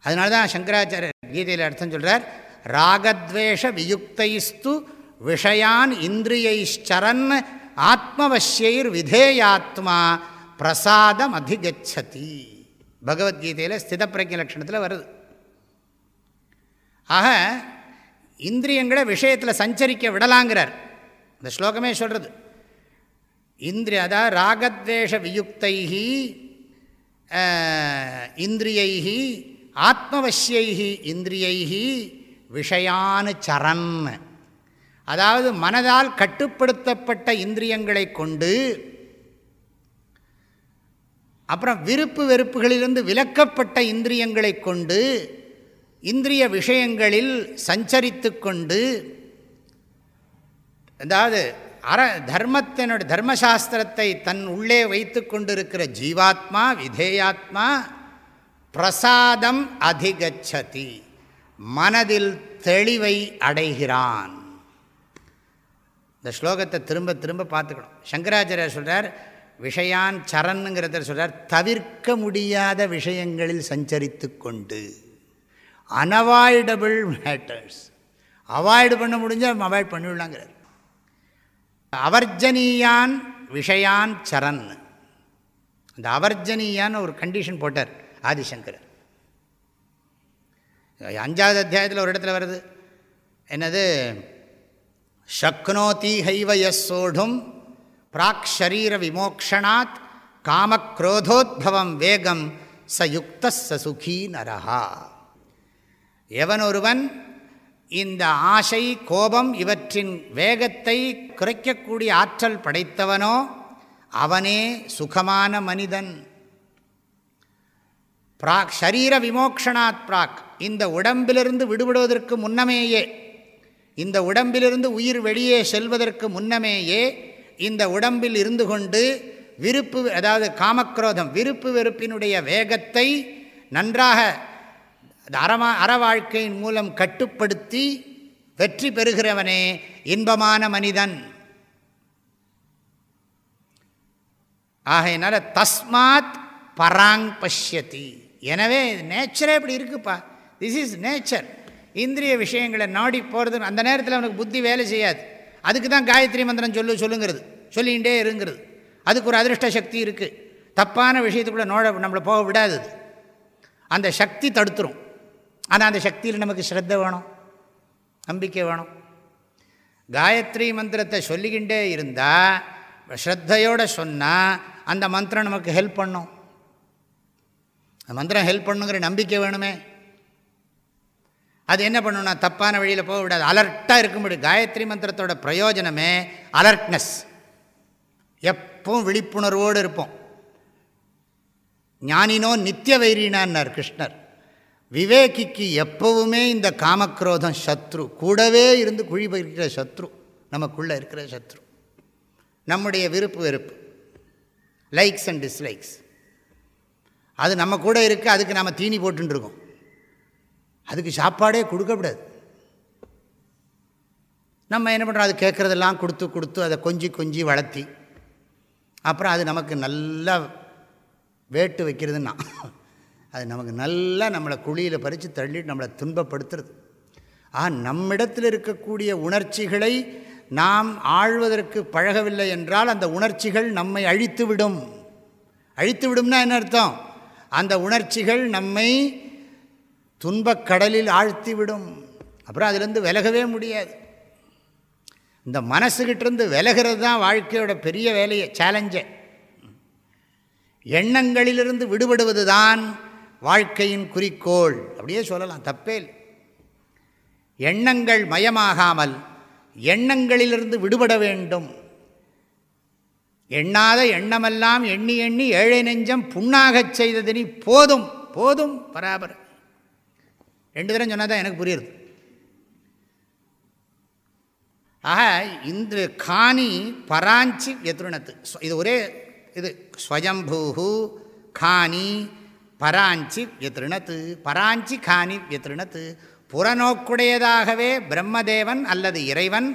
Speaker 1: அதனால தான் சங்கராச்சாரியர் கீதையில் அர்த்தம் சொல்கிறார் ராகத்வேஷ வியுக்தைஸ்து விஷயான் இந்திரியைச்சரன் ஆத்மவசியர் விதேயாத்மா பிரசாதம் அதிகச்சதி பகவத்கீதையில் ஸ்திதப்பிரஜ லட்சணத்தில் வருது. ஆக இந்திரியங்களை விஷயத்தில் சஞ்சரிக்க விடலாங்கிறார். இந்த ஸ்லோகமே சொல்கிறது இந்திரிய அதாவது ராகத்வேஷ வியுக்தைகி இந்திரியைகி ஆத்மவசியைகி இந்திரியைகி விஷயானு சரன் அதாவது மனதால் கட்டுப்படுத்தப்பட்ட இந்திரியங்களை கொண்டு அப்புறம் விருப்பு வெறுப்புகளிலிருந்து விலக்கப்பட்ட இந்திரியங்களை கொண்டு இந்திரிய விஷயங்களில் சஞ்சரித்து கொண்டு அதாவது அற தர்மத்தினுடைய தர்மசாஸ்திரத்தை தன் உள்ளே வைத்து கொண்டிருக்கிற ஜீவாத்மா விதேயாத்மா பிரசாதம் அதிகச்சதி. மனதில் தெளிவை அடைகிறான். இந்த ஸ்லோகத்தை திரும்ப திரும்ப பார்த்துக்கணும். சங்கராச்சாரியர் சொல்கிறார் விஷயான் சரண்ங்கிறத சொல்கிறார் தவிர்க்க முடியாத விஷயங்களில் சஞ்சரித்து கொண்டு. அனவாய்டபிள் மேட்டர்ஸ் அவாய்டு பண்ண முடிஞ்சால் அவாய்ட் பண்ணிவிடலாங்கிறார் அவர்ஜனீயான் விஷயான் சரண் அந்த அவர்ஜனீயான்னு ஒரு கண்டிஷன் போட்டார் ஆதிசங்கர் அஞ்சாவது அத்தியாயத்தில் ஒரு இடத்துல வருது. என்னது? சக்னோதி ஹைவயஸ் சோடும் பிராக் ஷரீர விமோக்ஷனாத் காமக்ரோதோத்பவம் வேகம் ச யுக்த ச சுகீ நரஹா. எவன் ஒருவன் இந்த ஆசை கோபம் இவற்றின் வேகத்தை குறைக்கக்கூடிய ஆற்றல் படைத்தவனோ அவனே சுகமான மனிதன். பிராக் ஷரீர விமோக்ஷனாத் பிராக் இந்த உடம்பிலிருந்து விடுபடுவதற்கு முன்னமேயே இந்த உடம்பிலிருந்து உயிர் வெளியே செல்வதற்கு முன்னமேயே இந்த உடம்பில் இருந்து கொண்டு விருப்பு அதாவது காமக்ரோதம் விருப்பு வெறுப்பினுடைய வேகத்தை நன்றாக அறமா அற வாழ்க்கையின் மூலம் கட்டுப்படுத்தி வெற்றி பெறுகிறவனே இன்பமான மனிதன். ஆகையினால தஸ்மாத் பராங் பஷ்யதி. எனவே நேச்சரே இப்படி இருக்குப்பா. திஸ் இஸ் நேச்சர் இந்திரிய விஷயங்களை நாடி போகிறது அந்த நேரத்தில் அவனுக்கு புத்தி வேலை செய்யாது. அதுக்கு தான் காயத்ரி மந்திரம் சொல்லு சொல்லுங்கிறது. சொல்லிகிட்டே இருங்கிறது. அதுக்கு ஒரு அதிருஷ்ட சக்தி இருக்குது தப்பான விஷயத்துக்குள்ளே நோட நம்மளை போக விடாது அந்த சக்தி தடுத்துரும். ஆனால் அந்த சக்தியில் நமக்கு ஸ்ரத்த வேணும் நம்பிக்கை வேணும். காயத்ரி மந்திரத்தை சொல்லிக்கிண்டே இருந்தால் ஸ்ரத்தையோடு சொன்னால் அந்த மந்திரம் நமக்கு ஹெல்ப் பண்ணும். அந்த மந்திரம் ஹெல்ப் பண்ணுங்கிற நம்பிக்கை வேணுமே. அது என்ன பண்ணணும்னா தப்பான வழியில் போக விடாது. அலர்ட்டாக இருக்கும்படி காயத்ரி மந்திரத்தோட பிரயோஜனமே அலர்ட்னஸ் எப்பவும் விழிப்புணர்வோடு இருப்போம். ஞானினோ நித்திய வைரீனான்னார் கிருஷ்ணர். விவேகிக்கு எப்பவுமே இந்த காமக்ரோதம் சத்ரு. கூடவே இருந்து குழி பறிக்கிற சத்ரு. நமக்குள்ளே இருக்கிற சத்ரு. நம்முடைய விருப்பு வெறுப்பு. லைக்ஸ் அண்ட் டிஸ்லைக்ஸ் அது நம்ம கூட இருக்குது அதுக்கு நம்ம தீனி போட்டுருக்கோம் அதுக்கு சாப்பாடே கொடுக்கக்கூடாது. நம்ம என்ன பண்ணுறோம் அது கேட்குறதெல்லாம் கொடுத்து கொடுத்து அதை கொஞ்சி கொஞ்சி வளர்த்தி. அப்புறம் அது நமக்கு நல்லா வேட்டு வைக்கிறதுன்னா அது நமக்கு நல்லா நம்மளை குழியில் பறித்து தள்ளிட்டு நம்மளை துன்பப்படுத்துறது. ஆ நம்மிடத்தில் இருக்கக்கூடிய உணர்ச்சிகளை நாம் ஆழ்வதற்கு பழகவில்லை என்றால் அந்த உணர்ச்சிகள் நம்மை அழித்துவிடும். அழித்துவிடும்னா அழித்து விடும்னா என்ன அர்த்தம்? அந்த உணர்ச்சிகள் நம்மை துன்பக் கடலில் அப்புறம் அதிலேருந்து விலகவே முடியாது. இந்த மனசுக்கிட்டேருந்து விலகிறது தான் வாழ்க்கையோட பெரிய வேலையை சேலஞ்சை எண்ணங்களிலிருந்து விடுபடுவது தான் வாழ்க்கையின் குறிக்கோள். அப்படியே சொல்லலாம் தப்பே இல்லை. எண்ணங்கள் மயமாகாமல் எண்ணங்களிலிருந்து விடுபட வேண்டும். எண்ணாத எண்ணமெல்லாம் எண்ணி எண்ணி ஏழை நெஞ்சம் புண்ணாகச் செய்ததினி போதும் போதும் பராபரம். ரெண்டு தரம் சொன்னால் தான் எனக்கு புரியுது. ஆக இந்த காணி பராஞ்சி எத்ருணத்து இது ஒரே இது ஸ்வயம்பூஹு காணி பராஞ்சி வியத்திருணத்து பராஞ்சி காணி வியத்திருணத்து புறநோக்குடையதாகவே பிரம்மதேவன் அல்லது இறைவன்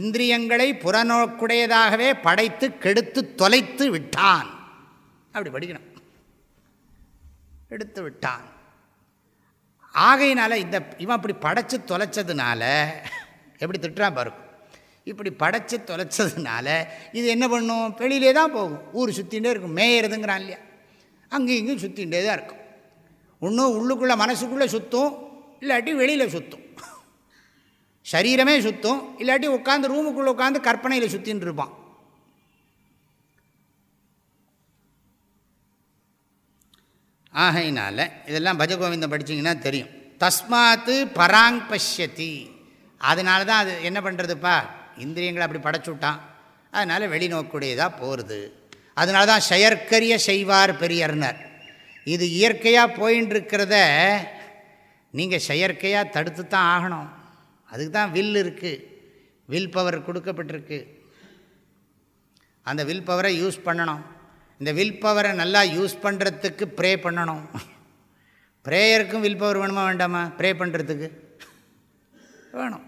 Speaker 1: இந்திரியங்களை புறநோக்குடையதாகவே படைத்து கெடுத்து தொலைத்து விட்டான். அப்படி படிக்கணும். எடுத்து விட்டான். ஆகையினால இந்த இவன் அப்படி படைச்சு தொலைச்சதுனால எப்படி திட்டுறான் பாருக்கும் இப்படி படைச்சு தொலைச்சதுனால இது என்ன பண்ணும்? வெளியிலே தான் போகும். ஊர் சுற்றிகிட்டே இருக்கும். மேயறதுங்கிறான் இல்லையா? அங்கேயும் இங்கேயும் சுற்றிகிட்டே தான் இருக்கும். ஒன்றும் உள்ளுக்குள்ளே மனசுக்குள்ளே சுற்றும் இல்லாட்டி வெளியில் சுற்றும் சரீரமே சுற்றும் இல்லாட்டி உட்காந்து ரூமுக்குள்ளே உட்காந்து கற்பனையில் சுற்றின்னு இருப்பான். ஆகையினால் இதெல்லாம் பஜகோவிந்தம் படிச்சிங்கன்னா தெரியும். தஸ்மாத்து பராங் பஷ்யதி. அதனால தான் அது என்ன பண்ணுறதுப்பா இந்திரியங்களை அப்படி படைச்சுட்டான் அதனால் வெளிநோக்குடையதாக போகிறது அதனால தான் செயற்கரிய செய்வார் பெரியர்னர். இது இயற்கையாக போயின்னு இருக்கிறத நீங்கள் செயற்கையாக தடுத்து தான் ஆகணும். அதுக்கு தான் வில் இருக்குது வில் பவர் கொடுக்கப்பட்டிருக்கு. அந்த வில் பவரை யூஸ் பண்ணணும். இந்த வில் பவரை நல்லா யூஸ் பண்ணுறதுக்கு ப்ரே பண்ணணும். ப்ரேயருக்கும் வில் பவர் வேணுமா வேண்டாமா? ப்ரே பண்ணுறதுக்கு வேணும்.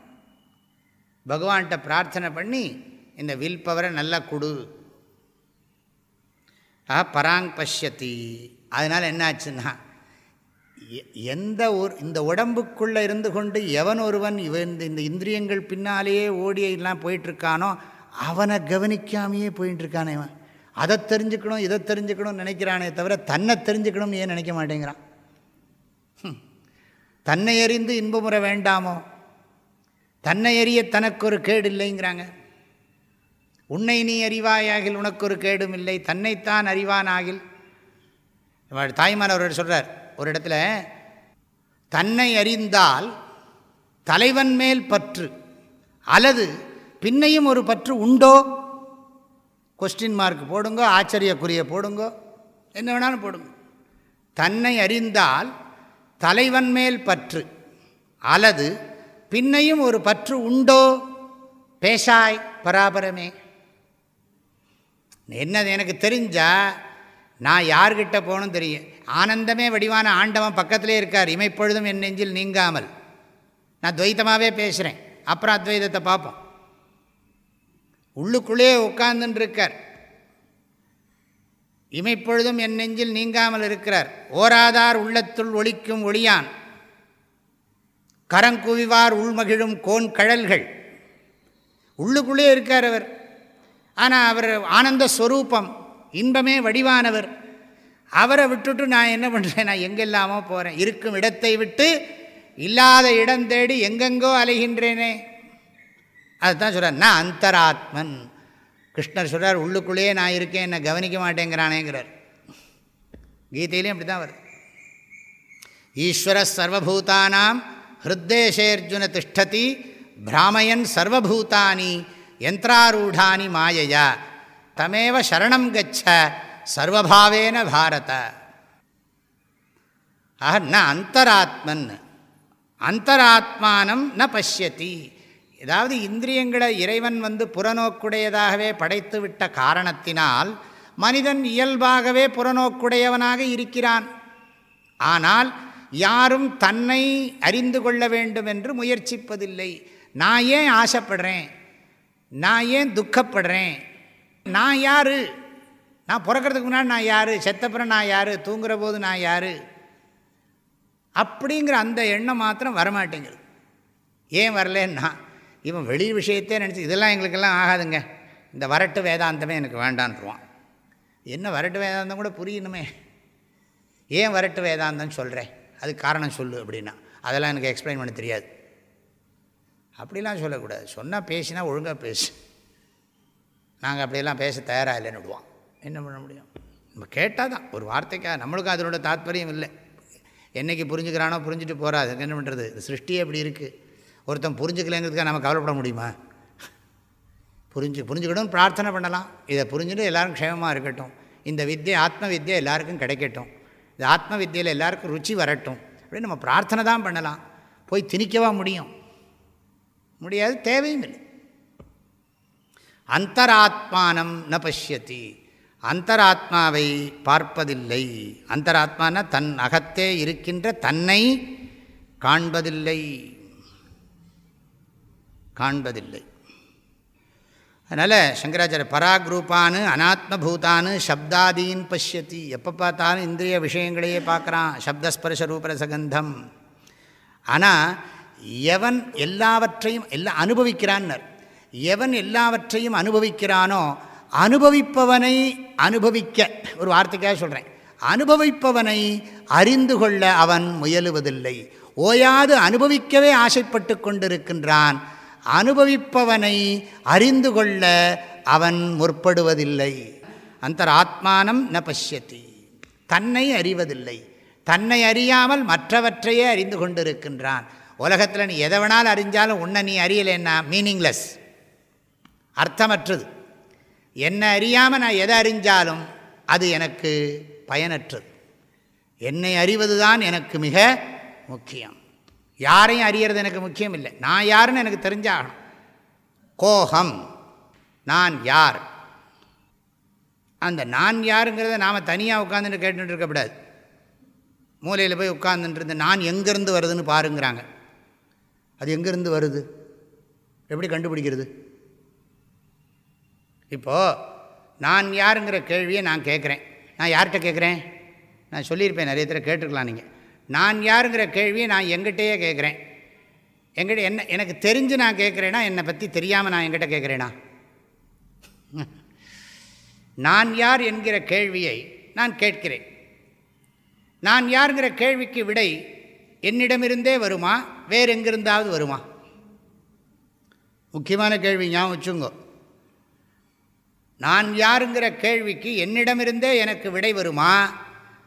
Speaker 1: பகவான்கிட்ட பிரார்த்தனை பண்ணி இந்த வில் பவரை நல்லா கொடு. ஆ பராங் பஷ்யத்தி அதனால் என்னாச்சுன்னா எந்த ஒரு இந்த உடம்புக்குள்ளே இருந்து கொண்டு எவன் ஒருவன் இவன் இந்த இந்திரியங்கள் பின்னாலேயே ஓடி எல்லாம் போயிட்டுருக்கானோ அவனை கவனிக்காமையே போயிட்டுருக்கானே அவன் அதை தெரிஞ்சுக்கணும் இதை தெரிஞ்சுக்கணும்னு நினைக்கிறானே தவிர தன்னை தெரிஞ்சுக்கணும்னு ஏன் நினைக்க மாட்டேங்கிறான்? தன்னை அறிந்து இன்பமுறை வேண்டாமோ? தன்னை அறிய தனக்கு ஒரு கேடு இல்லைங்கிறாங்க. உன்னை நீ அறிவாயாகில் உனக்கு ஒரு கேடும் இல்லை தன்னைத்தான் அறிவானாகில். தாய்மார் அவர் சொல்கிறார் ஒரு இடத்துல தன்னை அறிந்தால் தலைவன் மேல் பற்று அல்லது பின்னையும் ஒரு பற்று உண்டோ? கொஸ்டின் மார்க் போடுங்கோ ஆச்சரியக்குரிய போடுங்கோ என்ன வேணாலும் போடுங்க. தன்னை அறிந்தால் தலைவன் மேல் பற்று அல்லது பின்னையும் ஒரு பற்று உண்டோ? பேசாய் பராபரமே. என்னது எனக்கு தெரிஞ்சால் நான் யார்கிட்ட போகணும் தெரியும். ஆனந்தமே வடிவான ஆண்டவன் பக்கத்திலே இருக்கார். இமைப்பொழுதும் என் நெஞ்சில் நீங்காமல். நான் துவைத்தமாகவே பேசுகிறேன் அப்புறம் அத்வைதத்தை பார்ப்போம். உள்ளுக்குள்ளேயே உட்கார்ந்துருக்கார் இமைப்பொழுதும் என் நெஞ்சில் நீங்காமல் இருக்கிறார். ஓராதார் உள்ளத்துள் ஒழிக்கும் ஒளியான். கரங்குவிவார் உள்மகிழும் கோன் கழல்கள் உள்ளுக்குள்ளே இருக்கார் அவர். ஆனால் அவர் ஆனந்த ஸ்வரூபம் இன்பமே வடிவானவர். அவரை விட்டுட்டு நான் என்ன பண்ணுறேன் நான் எங்கெல்லாமோ போகிறேன் இருக்கும் இடத்தை விட்டு இல்லாத இடம் தேடி எங்கெங்கோ அலைகின்றேனே. அதுதான் சொல்கிறார் நான் அந்தராத்மன். கிருஷ்ணர் சொல்கிறார் உள்ளுக்குள்ளேயே நான் இருக்கேன் என்னை கவனிக்க மாட்டேங்கிறானேங்கிறார். கீதையிலையும் அப்படி தான் வருது. ஈஸ்வர சர்வபூதானாம் ஹிருத்தேஷேர்ஜுன திஷ்டதி பிராமயன் சர்வபூதானி யந்திராரூடானி மாயையா தமேவ சரணம் கச்ச சர்வபாவேன பாரத ஆக ந அந்தராத்மன் அந்தராத்மானம் ந பசியத்தி ஏதாவது இந்திரியங்களை இறைவன் வந்து புறநோக்குடையதாகவே படைத்து விட்ட காரணத்தினால் மனிதன் இயல்பாகவே புறநோக்குடையவனாக இருக்கிறான் ஆனால் யாரும் தன்னை அறிந்து கொள்ள வேண்டும் என்று முயற்சிப்பதில்லை நான் ஏன் ஆசைப்படுறேன் நான் ஏன் துக்கப்படுறேன்? நான் யார்? நான் பிறக்கிறதுக்கு முன்னாடி நான் யார்? செத்தப்புறம் நான் யார்? தூங்குகிற போது நான் யார்? அப்படிங்கிற அந்த எண்ணம் மாத்திரம் வரமாட்டேங்குது. ஏன் வரலன்னா இவன் வெளி விஷயத்தே நினச்சி இதெல்லாம் எங்களுக்கெல்லாம் ஆகாதுங்க. இந்த வரட்டு வேதாந்தமே எனக்கு வேண்டான்ருவான் என்ன வரட்டு வேதாந்தம் கூட புரியணுமே. ஏன் வரட்டு வேதாந்தம்னு சொல்கிறேன் அதுக்கு காரணம் சொல்லு அப்படின்னா. அதெல்லாம் எனக்கு எக்ஸ்பிளைன் பண்ண தெரியாது. அப்படிலாம் சொல்லக்கூடாது. சொன்னால் பேசினா ஒழுங்காக பேசு. நாங்கள் அப்படியெல்லாம் பேச தயாராக இல்லைன்னு விடுவோம் என்ன பண்ண முடியும்? நம்ம கேட்டால் தான். ஒரு வார்த்தைக்காக நம்மளுக்கும் அதனோட தாத்பரியம் இல்லை. என்றைக்கு புரிஞ்சுக்கிறானோ புரிஞ்சுட்டு போகிறா அதுக்கு என்ன பண்ணுறது சிருஷ்டியே அப்படி இருக்குது ஒருத்தன் புரிஞ்சுக்கலைங்கிறதுக்காக நம்ம கவலைப்பட முடியுமா? புரிஞ்சு புரிஞ்சுக்கணும்னு பிரார்த்தனை பண்ணலாம். இதை புரிஞ்சுட்டு எல்லோரும் க்ஷேமமாக இருக்கட்டும். இந்த வித்தியை ஆத்ம வித்தியை எல்லாருக்கும் கிடைக்கட்டும். இந்த ஆத்ம வித்தியில் எல்லாருக்கும் ருச்சி வரட்டும். அப்படின்னு நம்ம பிரார்த்தனை தான் பண்ணலாம். போய் திணிக்கவா முடியும்? முடியாது தேவையும் இல்லை. அந்தராத்மானம் ந பசியத்தி அந்தராத்மாவை பார்ப்பதில்லை. அந்தராத்மான தன் அகத்தே இருக்கின்ற தன்னை காண்பதில்லை. காண்பதில்லை. அதனால் சங்கராச்சாரிய பராக்ரூப்பானு அனாத்மபூதானு சப்தாதீன் பசியத்தி எப்போ பார்த்தாலும் இந்திரிய விஷயங்களையே பார்க்குறான். சப்தஸ்பர்ஷ ரூபரசகந்தம் ஆனால் எவன் எல்லாவற்றையும் எல்லாம் அனுபவிக்கிறான்னர். எவன் எல்லாவற்றையும் அனுபவிக்கிறானோ அனுபவிப்பவனை அனுபவிக்க ஒரு வார்த்தைக்காக சொல்கிறேன் அனுபவிப்பவனை அறிந்து கொள்ள அவன் முயலுவதில்லை. ஓயாது அனுபவிக்கவே ஆசைப்பட்டு கொண்டிருக்கின்றான். அனுபவிப்பவனை அறிந்து கொள்ள அவன் முற்படுவதில்லை. அந்த ஆத்மானம் ந பசியத்தி தன்னை அறிவதில்லை. தன்னை அறியாமல் மற்றவற்றையே அறிந்து கொண்டிருக்கின்றான். உலகத்தில் நீ எதை வேணாலும் அறிஞ்சாலும் உன்னை நீ அறியலைன்னா மீனிங்லெஸ் அர்த்தமற்றது. என்னை அறியாமல் நான் எதை அறிஞ்சாலும் அது எனக்கு பயனற்றது. என்னை அறிவது தான் எனக்கு மிக முக்கியம். யாரையும் அறியறது எனக்கு முக்கியம் இல்லை. நான் யாருன்னு எனக்கு தெரிஞ்சாகணும். கோஹம் நான் யார்? அந்த நான் யாருங்கிறத நாம் தனியாக உட்காந்துட்டு கேட்டுட்டு இருக்கக்கூடாது மூலையில் போய் உட்காந்துட்டு இருந்து நான் எங்கேருந்து வருதுன்னு பாருங்கிறாங்க. அது எங்கேருந்து வருது? எப்படி கண்டுபிடிக்கிறது? இப்போது நான் யாருங்கிற கேள்வியை நான் கேட்குறேன். நான் யார்கிட்ட கேட்குறேன்? நான் சொல்லியிருப்பேன் நிறைய தடவை கேட்டுருக்கலாம் நீங்கள் நான் யாருங்கிற கேள்வியை நான் எங்கிட்டேயே கேட்குறேன். எங்கிட்ட என்ன எனக்கு தெரிஞ்சு நான் கேட்குறேன்னா என்னை பற்றி தெரியாமல் நான் எங்கிட்ட கேட்குறேனா? நான் யார் என்கிற கேள்வியை நான் கேட்கிறேன். நான் யாருங்கிற கேள்விக்கு விடை என்னிடமிருந்தே வருமா? வேறு எங்கிருந்தாவது வருமா? முக்கியமான கேள்வி ஞாபகம் வச்சுங்கோ நான் யாருங்கிற கேள்விக்கு என்னிடமிருந்தே எனக்கு விடை வருமா?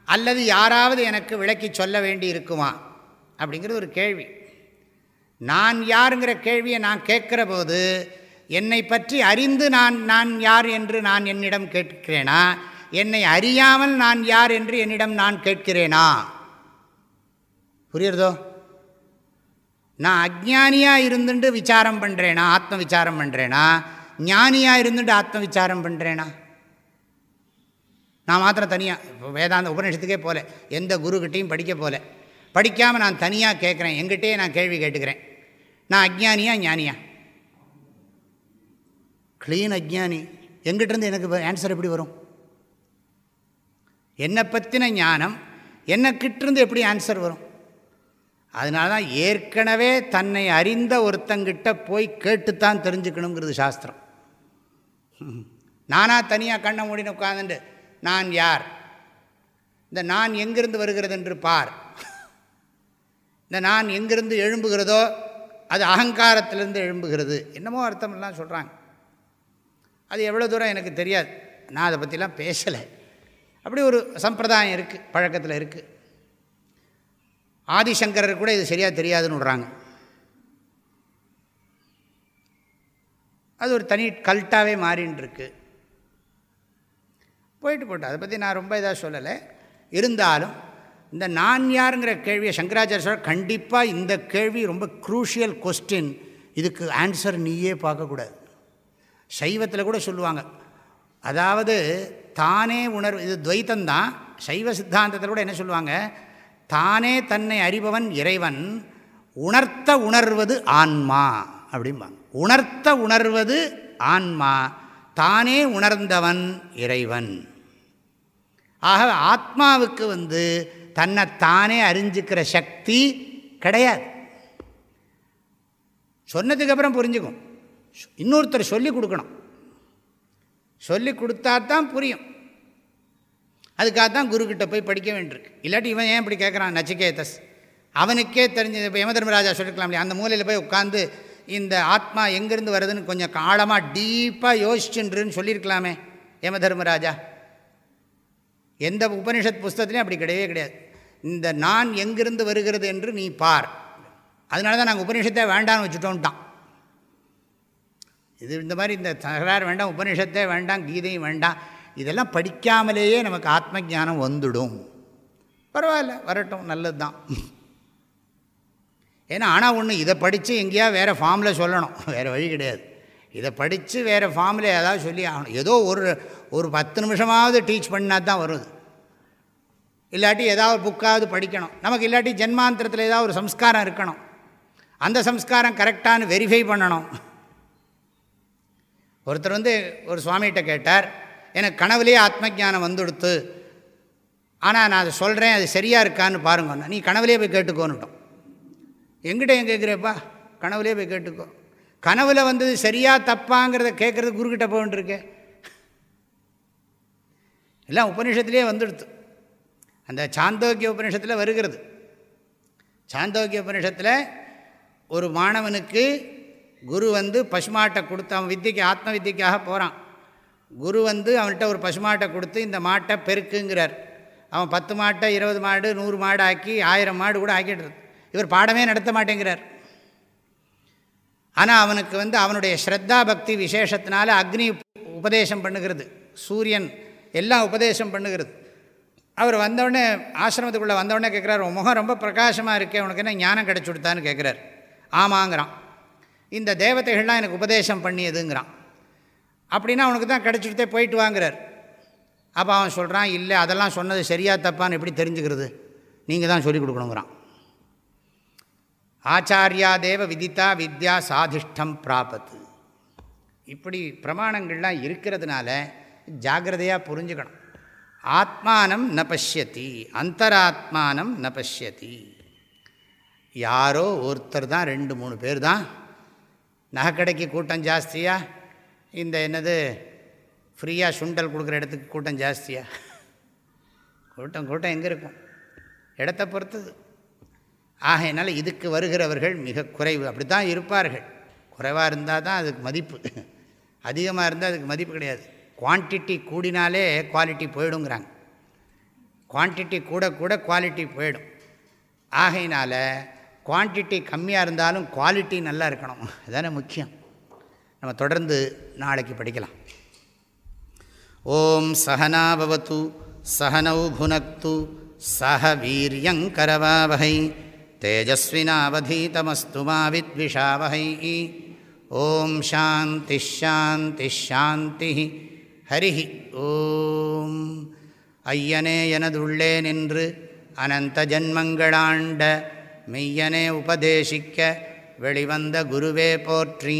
Speaker 1: அல்லது யாராவது எனக்கு விளக்கி சொல்ல வேண்டி இருக்குமா? அப்படிங்கிறது ஒரு கேள்வி. நான் யாருங்கிற கேள்வியை நான் கேட்குற போது என்னை பற்றி அறிந்து நான் நான் யார் என்று நான் என்னிடம் கேட்கிறேனா? என்னை அறியாமல் நான் யார் என்று என்னிடம் நான் கேட்கிறேனா? புரியுறதோ? நான் அஜானியாக இருந்துட்டு விசாரம் பண்ணுறேனா ஆத்ம விசாரம் பண்ணுறேனா ஞானியாக இருந்துட்டு ஆத்ம விசாரம் பண்ணுறேனா நான் மாத்திரம் தனியாக இப்போ வேதாந்த உபநிஷத்துக்கே போல எந்த குருக்கிட்டையும் படிக்க போல. படிக்காமல் நான் தனியாக கேட்குறேன் எங்கிட்டே நான் கேள்வி கேட்டுக்கிறேன். நான் அஜ்ஞானியா ஞானியா? க்ளீன் அஜ்ஞானி. எங்கிட்டேருந்து எனக்கு ஆன்சர் எப்படி வரும்? என்னை பற்றின ஞானம் என்னக்கிட்டேருந்து எப்படி ஆன்சர் வரும்? அதனால தான் ஏற்கனவே தன்னை அறிந்த ஒருத்தங்கிட்ட போய் கேட்டுத்தான் தெரிஞ்சுக்கணுங்கிறது சாஸ்திரம். நானாக தனியாக கண்ணை மூடினு உட்காந்துட்டு நான் யார்? இந்த நான் எங்கிருந்து வருகிறது என்று பார். இந்த நான் எங்கிருந்து எழும்புகிறதோ அது அகங்காரத்திலிருந்து எழும்புகிறது. என்னமோ அர்த்தமெல்லாம் சொல்கிறாங்க அது எவ்வளோ தூரம் எனக்கு தெரியாது. நான் அதை பற்றிலாம் பேசலை. அப்படி ஒரு சம்பிரதாயம் இருக்குது பழக்கத்தில் இருக்குது ஆதிசங்கரர் கூட இது சரியாக தெரியாதுன்னு விட்றாங்க. அது ஒரு தனி கல்ட்டாகவே மாறின்ட்டுருக்கு போயிட்டு போட்டோம் அதை பற்றி நான் ரொம்ப இதாக சொல்லலை. இருந்தாலும் இந்த நான் யாருங்கிற கேள்வியை சங்கராச்சாரிய சொல்ல கண்டிப்பாக இந்த கேள்வி ரொம்ப க்ரூஷியல் கொஸ்டின் இதுக்கு ஆன்சர் நீயே பார்க்கக்கூடாது. சைவத்தில் கூட சொல்லுவாங்க. அதாவது தானே உணர்வு இது துவைத்தந்தான் சைவ சித்தாந்தத்தில் கூட என்ன சொல்லுவாங்க? தானே தன்னை அறிபவன் இறைவன் உணர்த்த உணர்வது ஆன்மா அப்படிம்பாங்க. உணர்த்த உணர்வது ஆன்மா தானே உணர்ந்தவன் இறைவன். ஆக ஆத்மாவுக்கு வந்து தன்னை தானே அறிஞ்சிக்கிற சக்தி கிடையாது. சொன்னதுக்கப்புறம் புரிஞ்சுக்கும். இன்னொருத்தர் சொல்லி கொடுக்கணும். சொல்லி கொடுத்தா தான் புரியும். அதுக்காக தான் குருக்கிட்ட போய் படிக்க வேண்டியிருக்கு. இல்லாட்டி இவன் ஏன் இப்படி கேட்குறான் நச்சிகேதஸ்? அவனுக்கே தெரிஞ்சது இப்போ யமதர்மராஜா சொல்லிருக்கலாம் இல்லையா அந்த மூலையில் போய் உட்காந்து இந்த ஆத்மா எங்கேருந்து வருதுன்னு கொஞ்சம் காலமாக டீப்பாக யோசிச்சுன்றுன்னு சொல்லியிருக்கலாமே யமதர்மராஜா. எந்த உபனிஷத் புஸ்தத்துலேயும் அப்படி கிடையவே கிடையாது. இந்த நான் எங்கிருந்து வருகிறது என்று நீ பார். அதனால தான் நாங்கள் உபனிஷத்தை வேண்டாம்னு வச்சுட்டோன்ட்டான். இது இந்த மாதிரி இந்த தகராறு வேண்டாம் உபனிஷத்தே வேண்டாம் கீதையும் வேண்டாம். இதெல்லாம் படிக்காமலேயே நமக்கு ஆத்ம ஜானம் வந்துடும். பரவாயில்ல வரட்டும் நல்லது தான் ஏன்னா ஆனால் ஒன்று இதை படித்து எங்கேயா வேறு ஃபார்மில் சொல்லணும். வேறு வழி கிடையாது. இதை படித்து வேறு ஃபார்மில் ஏதாவது சொல்லி ஆகணும். ஏதோ ஒரு ஒரு பத்து நிமிஷமாவது டீச் பண்ணால் தான் வருது. இல்லாட்டி ஏதாவது புக்காவது படிக்கணும். நமக்கு இல்லாட்டி ஜென்மாந்திரத்தில் ஏதாவது ஒரு சம்ஸ்காரம் இருக்கணும். அந்த சம்ஸ்காரம் கரெக்டானு வெரிஃபை பண்ணணும். ஒருத்தர் வந்து ஒரு சுவாமிகிட்ட கேட்டார் எனக்கு கனவுலேயே ஆத்ம ஜானம் வந்துடுத்து. ஆனால் நான் அதை சொல்கிறேன் அது சரியாக இருக்கான்னு பாருங்க நீ கனவுலேயே போய் கேட்டுக்கோன்னுட்டோம். எங்கிட்ட என் கேட்குறேப்பா கனவுலேயே போய் கேட்டுக்கோ. கனவில் வந்தது சரியாக தப்பாங்கிறத கேட்குறது குருக்கிட்ட போகன்றிருக்கே எல்லாம் உபநிஷத்துலேயே வந்துடுத்து. அந்த சாந்தோக்கிய உபநிஷத்தில் வருகிறது. சாந்தோக்கிய உபநிஷத்தில் ஒரு மாணவனுக்கு குரு வந்து பசுமாட்டை கொடுத்து அவன் வித்தியக்கு ஆத்ம வித்தியக்காக போகிறான் குரு வந்து அவன்கிட்ட ஒரு பசுமாட்டை கொடுத்து இந்த மாட்டை பெருக்குங்கிறார். அவன் பத்து மாட்டை இருபது மாடு நூறு மாடு ஆக்கி ஆயிரம் மாடு கூட ஆக்கிடுறது இவர் பாடமே நடத்த மாட்டேங்கிறார். ஆனால் அவனுக்கு வந்து அவனுடைய ஸ்ரத்தா பக்தி விசேஷத்தினால அக்னி உபதேசம் பண்ணுகிறது. சூரியன் எல்லாம் உபதேசம் பண்ணுகிறது. அவர் வந்தவுடனே ஆசிரமத்துக்குள்ளே வந்தவுடனே கேட்குறாரு உன் முகம் ரொம்ப பிரகாசமாக இருக்கே உனக்கு என்ன ஞானம் கிடச்சி கொடுத்தான்னு கேட்குறாரு ஆமாங்கிறான். இந்த தேவதைகள்லாம் எனக்கு உபதேசம் பண்ணியதுங்கிறான். அப்படின்னா அவனுக்கு தான் கிடச்சிடுத்தே போயிட்டு வாங்குறார். அப்போ அவன் சொல்கிறான் இல்லை அதெல்லாம் சொன்னது சரியாக தப்பான்னு எப்படி தெரிஞ்சுக்கிறது? நீங்கள் தான் சொல்லிக் கொடுக்கணுங்கிறான். ஆச்சாரியா தேவ விதித்தா வித்யா சாதிஷ்டம் பிராபத்து. இப்படி பிரமாணங்கள்லாம் இருக்கிறதுனால ஜாகிரதையாக புரிஞ்சுக்கணும். ஆத்மானம் ந பசியத்தி அந்தராத்மானம் ந பசியத்தி யாரோ ஒருத்தர் தான் ரெண்டு மூணு பேர் தான். நகைக்கடைக்கு கூட்டம் ஜாஸ்தியாக இந்த என்னது ஃப்ரீயாக சுண்டல் கொடுக்குற இடத்துக்கு கூட்டம் ஜாஸ்தியாக கூட்டம் கூட்டம் எங்கே இருக்கும்? இடத்த பொறுத்தது. ஆகையினால இதுக்கு வருகிறவர்கள் மிக குறைவு. அப்படி தான் இருப்பார்கள். குறைவாக இருந்தால் தான் அதுக்கு மதிப்பு. அதிகமாக இருந்தால் அதுக்கு மதிப்பு கிடையாது. குவான்டிட்டி கூடினாலே குவாலிட்டி போயிடுங்கிறாங்க. குவான்டிட்டி கூட கூட குவாலிட்டி போயிடும். ஆகையினால் குவான்டிட்டி கம்மியாக இருந்தாலும் குவாலிட்டி நல்லா இருக்கணும். அதுதானே முக்கியம். நம்ம தொடர்ந்து நாளைக்கு படிக்கலாம். ஓம் சகனாபவத்து சகனௌ புனக்து சக வீரியங்கரவாவகை தேஜஸ்வினாவதீதமஸ்து மாவித்விஷாவகை ஓம் சாந்தி ஷாந்தி ஷாந்தி ஹரி ஓம். ஐயனே எனதுள்ளே நின்று அனந்த ஜன்மங்களாண்ட மெய்யனே உபதேசிக்க வெளிவந்த குருவே போற்றி.